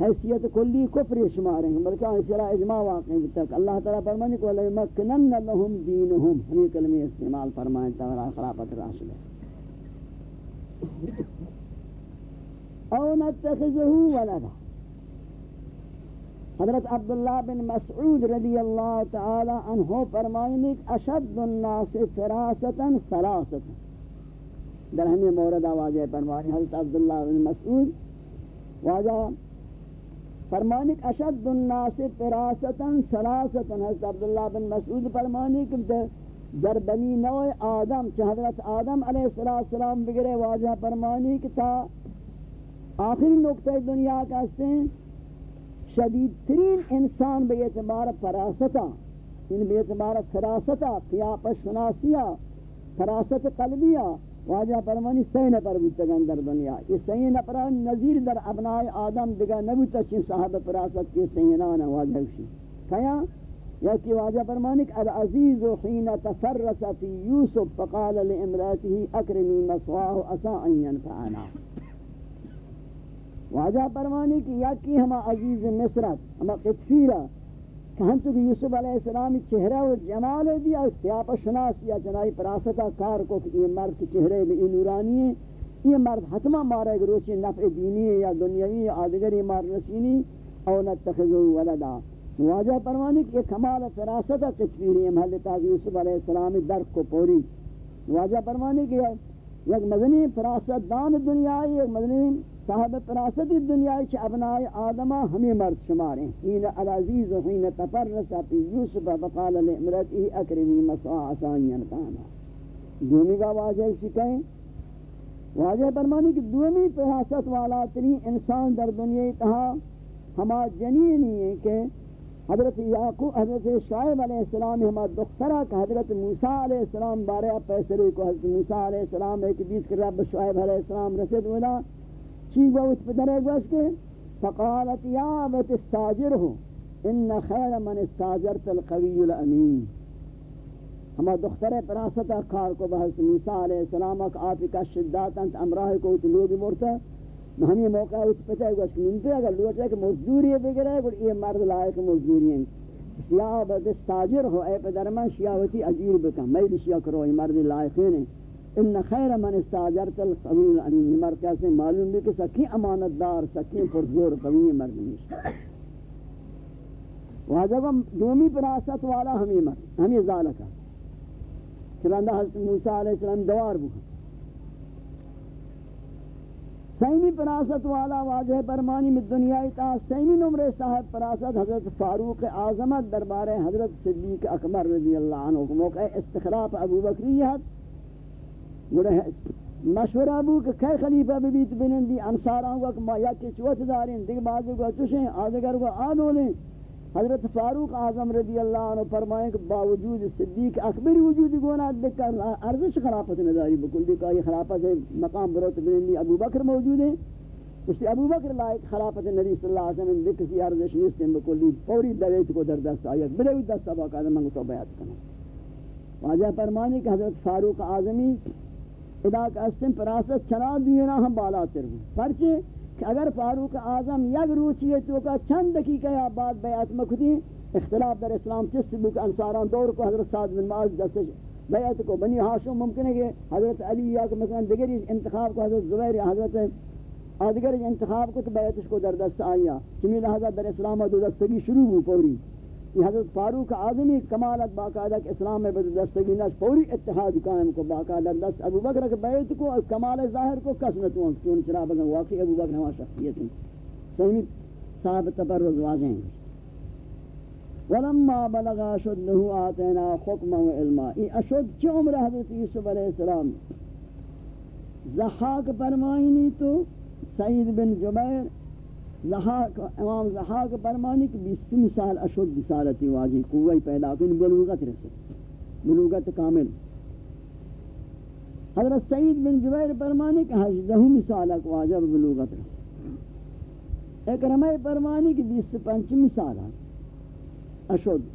حیثیت کلی کفر شمار ہیں بلکہ ان شرع إجماع واقع ہے اللہ تعالیٰ فرمانے کو لئے مکنن لهم دینهم ہمیں کلمہ استعمال فرمائیں تعالیٰ خلافت راشد أو نتخذه ولدا. حضرت عبداللہ بن مسعود رضی اللہ تعالی عنہ فرمائیں کہ أشد الناس فراستا ثلاثتا در ہمیں مورد آواز فرمائیں حضرت عبداللہ بن مسعود واجہ فرمانک اشد الناس فراستا سلاستا حضرت عبداللہ بن مسعود فرمانک در بنی نوع آدم چه حضرت آدم علیہ السلام بگرے واجہ فرمانک تا آخری نقطہ دنیا کا ہیں شدید ترین انسان بے اعتبار فراستا ان بے اعتبار فراستا قیاپ شناسیہ فراست قلبیہ واجہ فرمانی سی نفر بودتگن در دنیا۔ یہ سی نفران نظیر در ابناء آدم دگا نبودتا چین صاحب پراست کی سینان واجہ وشی کیا یکی واجہ فرمانی کہ العزیز حین تفرس فی یوسف فقال لامراته اکرمی مسواہ اسا ان ینفعنا۔ واجہ پروانی کی یکی ہما عزیز مصرت، ہما قطفیرہ کہ ہم تو یوسف علیہ السلام چہرہ و جمال دیا سیاپا شناس یا جنائی پراستا کار کو کہ یہ مرد چہرے میں نورانی ہے، یہ مرد حتما مارے گا روچی نفع دینی ہے یا دنیاوی یا آدگری مار رسینی او نتخذو ولدا۔ واجہ پروانی کی کمال فراستا قطفیری ہے، محل تاک یوسف علیہ السلام درک کو پوری۔ واجہ پروانی کی یک مدنی فراست دان دنیای یک مدنی صاحب فراست دنیای چھ ابناء آدمہ ہمیں مرد شماریں حین العزیز و حین تفرس پی یوسف فقال لعمرتی اکرمی مسوا عصانین کانا دومی کا واجہ شکیں واجہ برمانی کہ دومی فراست والا ترین انسان در دنیا تہا ہما جنینی ہے کہ حضرت یعقوب، حضرت شعیب علیہ السلام، ہما دخترہ کہ حضرت موسیٰ علیہ السلام بارے پیسرے کو حضرت موسیٰ علیہ السلام ایک دیس کہ رب شعیب علیہ السلام رسد ولا چی گو اس پدرے گوش کے، فقالت یا بت استاجر ہو ان خیر من استاجرت القوی الامین۔ ہما دختر پراستا کار کو بحث موسیٰ علیہ السلام آپ کا شدات انت امراہ کو لوگ مرتا ہم یہ موقع اس پتہ ہے کہ منتے اگر لوٹ ہے کہ مزدوری ہے بگر ہے یہ مرد لائق مزدوری ہیں۔ شیعہ بد استاجر ہو، اے پدر من شیعوتی اجیر بکن میں شیعہ کرو یہ مرد لائقین ہیں۔ ان خیر من استاجرت القوی الامین یعنی مرد کیسے معلوم بھی کہ سکی امانت دار سکی پرزور قوی مرد نہیں واجب دومی پراست والا ہمیں مرد ہمیں ذالکہ چلاندہ حضرت موسیٰ علیہ السلام دوار بکن سیمی پراست والا واجہ پرمانی میں دنیای تا سیمی نمرے صاحب پراست حضرت فاروق اعظمت دربار حضرت صدیق اکبر رضی اللہ عنہ موقع استخراف ابو بکریت گوڑے مشورہ ابو کہ کئی خلیفہ بیت بنندی انصاران کو کہ ما یکی چوت دارین، دیکھ بازو کو چوشیں، آدھگر کو آدھولیں حضرت فاروق اعظم رضی اللہ عنہ فرمائیں کہ باوجود صدیق اکبر وجود گونا دکھر ارزش خلافت نداری بکل دیکھا یہ خلافت ہے مقام بروت بنی ابو بکر موجود ہے اس ابو بکر لائق خلافت نبی صلی اللہ علیہ وسلم دیکھ کسی ارزش نیست ہیں بکل دی پوری دویت کو در دست آیا بلوی دست آبا کا منگو تو بیعت کرنا۔ واجہ فرمانی کہ حضرت فاروق اعظمی ادا کا استم پراست چنا دینا ہم بالا تر ہوں۔ پرچے کہ اگر فاروق اعظم یک روچی ہے تو کا چند دقیقہ یا بعد بیعت مکھتی اختلاف در اسلام چس بک انصاران دور کو حضرت سعد بن معاذ دست بیعت کو بنی ہاشم ممکن ہے کہ حضرت علی یا کہ مثلا دیگری انتخاب کو حضرت زبیر یا حضرت آدگر انتخاب کو تو بیعتش کو در دست آیا چمی لہذا در اسلام دو دستگی شروع ہو پوری یہ حضرت فاروق اعظمی کمالت باقاعدہ کہ اسلام میں بدل دستگی نش پوری اتحاد قائم کو باقاعدہ دست ابو بکر کے بیعت کو اور کمال ظاہر کو کسنت ہوں کیوں چرا بگن واقعی ابو بکر ہمارا شخصیت ہیں۔ صحیح صاحب تبرز واضح ہیں۔ ولما بلغ اشده آتینا حکما و علما یہ اشد چی عمر حضرت یوسف علیہ السلام؟ زحاق فرمائنی تو سعید بن جبیر زحاق امام زحاق فرمانی کہ بیسیم سال اشد بسالتی واجی قوی پیدا کن، بلوغت رسل بلوغت کامل۔ حضرت سعید بن جبیر فرمانی کہ ہجدہم سالک واجب بلوغت رسل اکرمہ فرمانی کہ بیس پنچم سالک اشد۔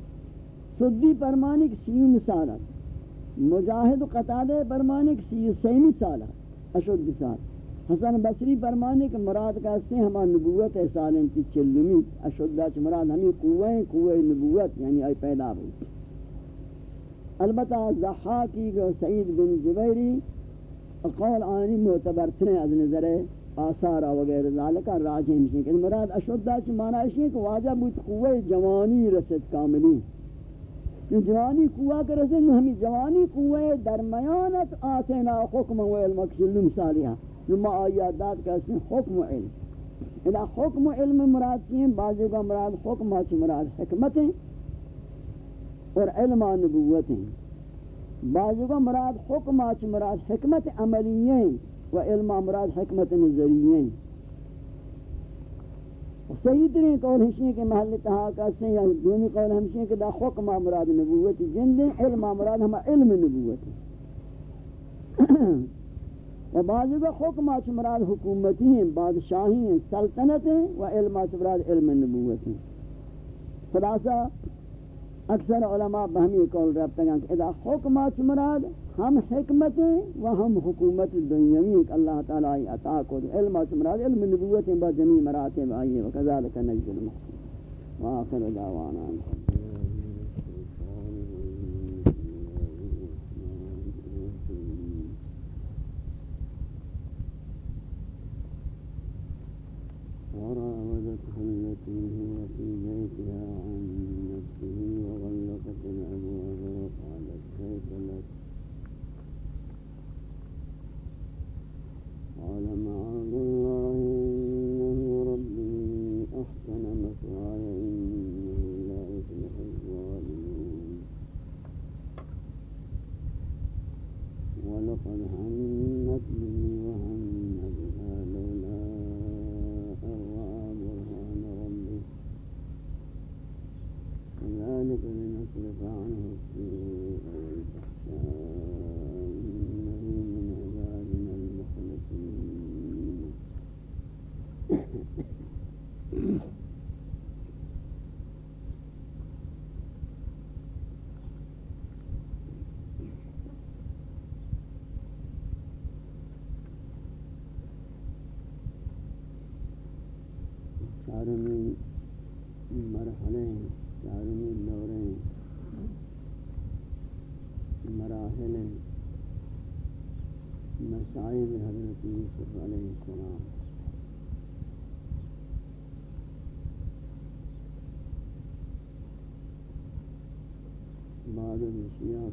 صدی فرمانی کہ سیوم سالک مجاہد قطادہ فرمانی کہ سیو سیمی سالک اشد سالک حسن بصری فرمانے کہ مراد کہتے ہیں ہمارا نبوت ہے سالن کی چلمی، اشدہ چ مراد ہمیں قویں قوہ نبوت یعنی آئی پیدا ہوئی۔ البتہ زحاکی کو سعید بن جبیری قول آنی معتبر تھنے از نظر آثارہ وغیرہ ذالکہ راجہ ہمشن کہ مراد اشدہ چ معنی ہے کہ واجب بود قوہ جوانی رسد کاملی۔ جوانی قوہ کے رسد، ہمیں جوانی قوہ درمیانت آتینا حکم و علم کشل مثالیہ ثم آیات داد کا اس میں حکم علم. اذا حکم علم مراد کی ہیں بعضی کا مراد حکم ہے مراد حکمت ہیں اور علم نبوت ہیں بعضی کا مراد حکم ہے مراد حکمت عملی و علم مراد حکمت نظری صحیح ترین قول ہمشی کے محل تہا کہتے ہیں یعنی یا دومی قول ہمشی کہ دا حکم مراد نبوت جن علم مراد ہما علم نبوت و بعضی کا حکم مراد حکومتی ہیں بادشاہی ہیں سلطنت ہیں و علم مراد علم نبوت ہیں خلاصہ، اکثر علماء بہمی قول رابطہ گا کہ اذا حکمات مراد ہم حکمت ہیں و ہم حکومت دنیاوی کہ اللہ تعالیٰ عطا کو علمات مراد، علم نبوت ہیں با جمی مراتب آئیے وکذالک نجد المحسن. وآخر دعوانا وراودته التي هي في بيتها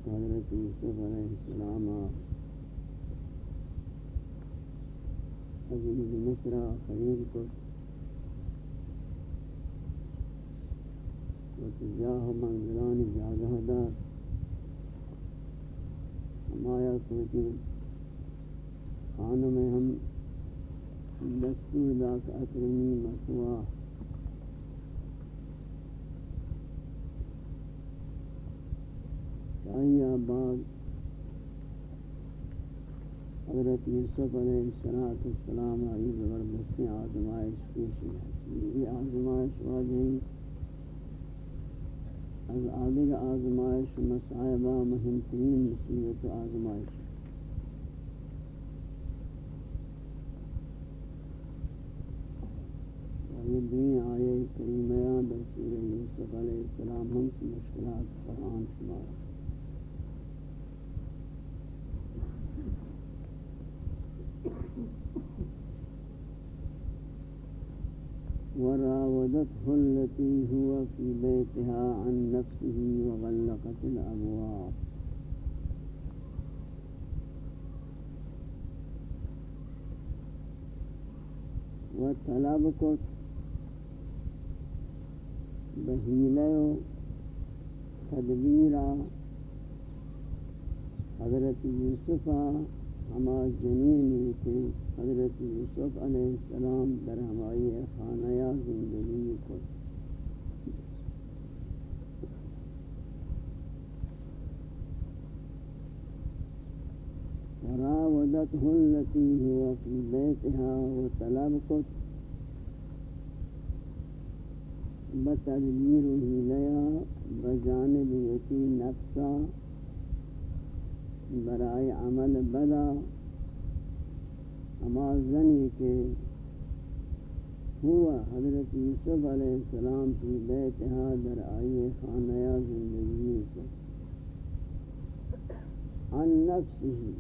حضرت یوسف علیہ السلام عزیز مصر خرید کو وتجاه منزلان جاگہ دار ہمایا سوچی خانوں میں ہم دستور داک اکرمی مسوا شاہی آباد۔ حضرت یوسف علیہ السلام آئی زبردستی آزمائش پیشی ہے یہ آزمائش واجہی۔ از آدھگ آزمائش مسائبہ مہمترین مصیبت آزمائش۔ یہ دین آئے کریمیہ در سورہ یوسف علیہ السلام ہم کی مشکلات قرآن شمار وراودته التي هو في بيتها عن نفسه وغلقت الأبواب. وطلب کت بحیلہ و تدبیرہ حضرت یوسفہ ہما جنین کے حضرت یوسف علیہ السلام در ہمائی خانہ زندگی کو وراودته التي هو في بيتها وطلبت بتدبيره لها بجانب يتي نفسا برائے عمل بدا ہما زنی کے ہوا حضرت یوسف علیہ السلام کی بیتہا در آئیے خانہ زندگی کو عن نفسه.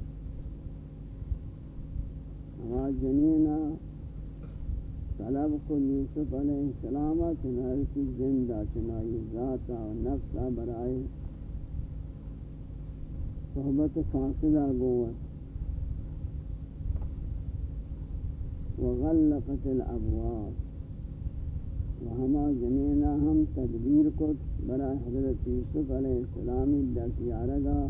ہما جنینا طلب کو یوسف علیہ السلام چنائی کی زندہ چنائی ذاتا و نفسا برائے صحبت فاصلہ گوت وغلقت الابواب۔ وہما جنینا ہم تدبیر کو برا حضرت یوسف علیہ السلامی دس یارگا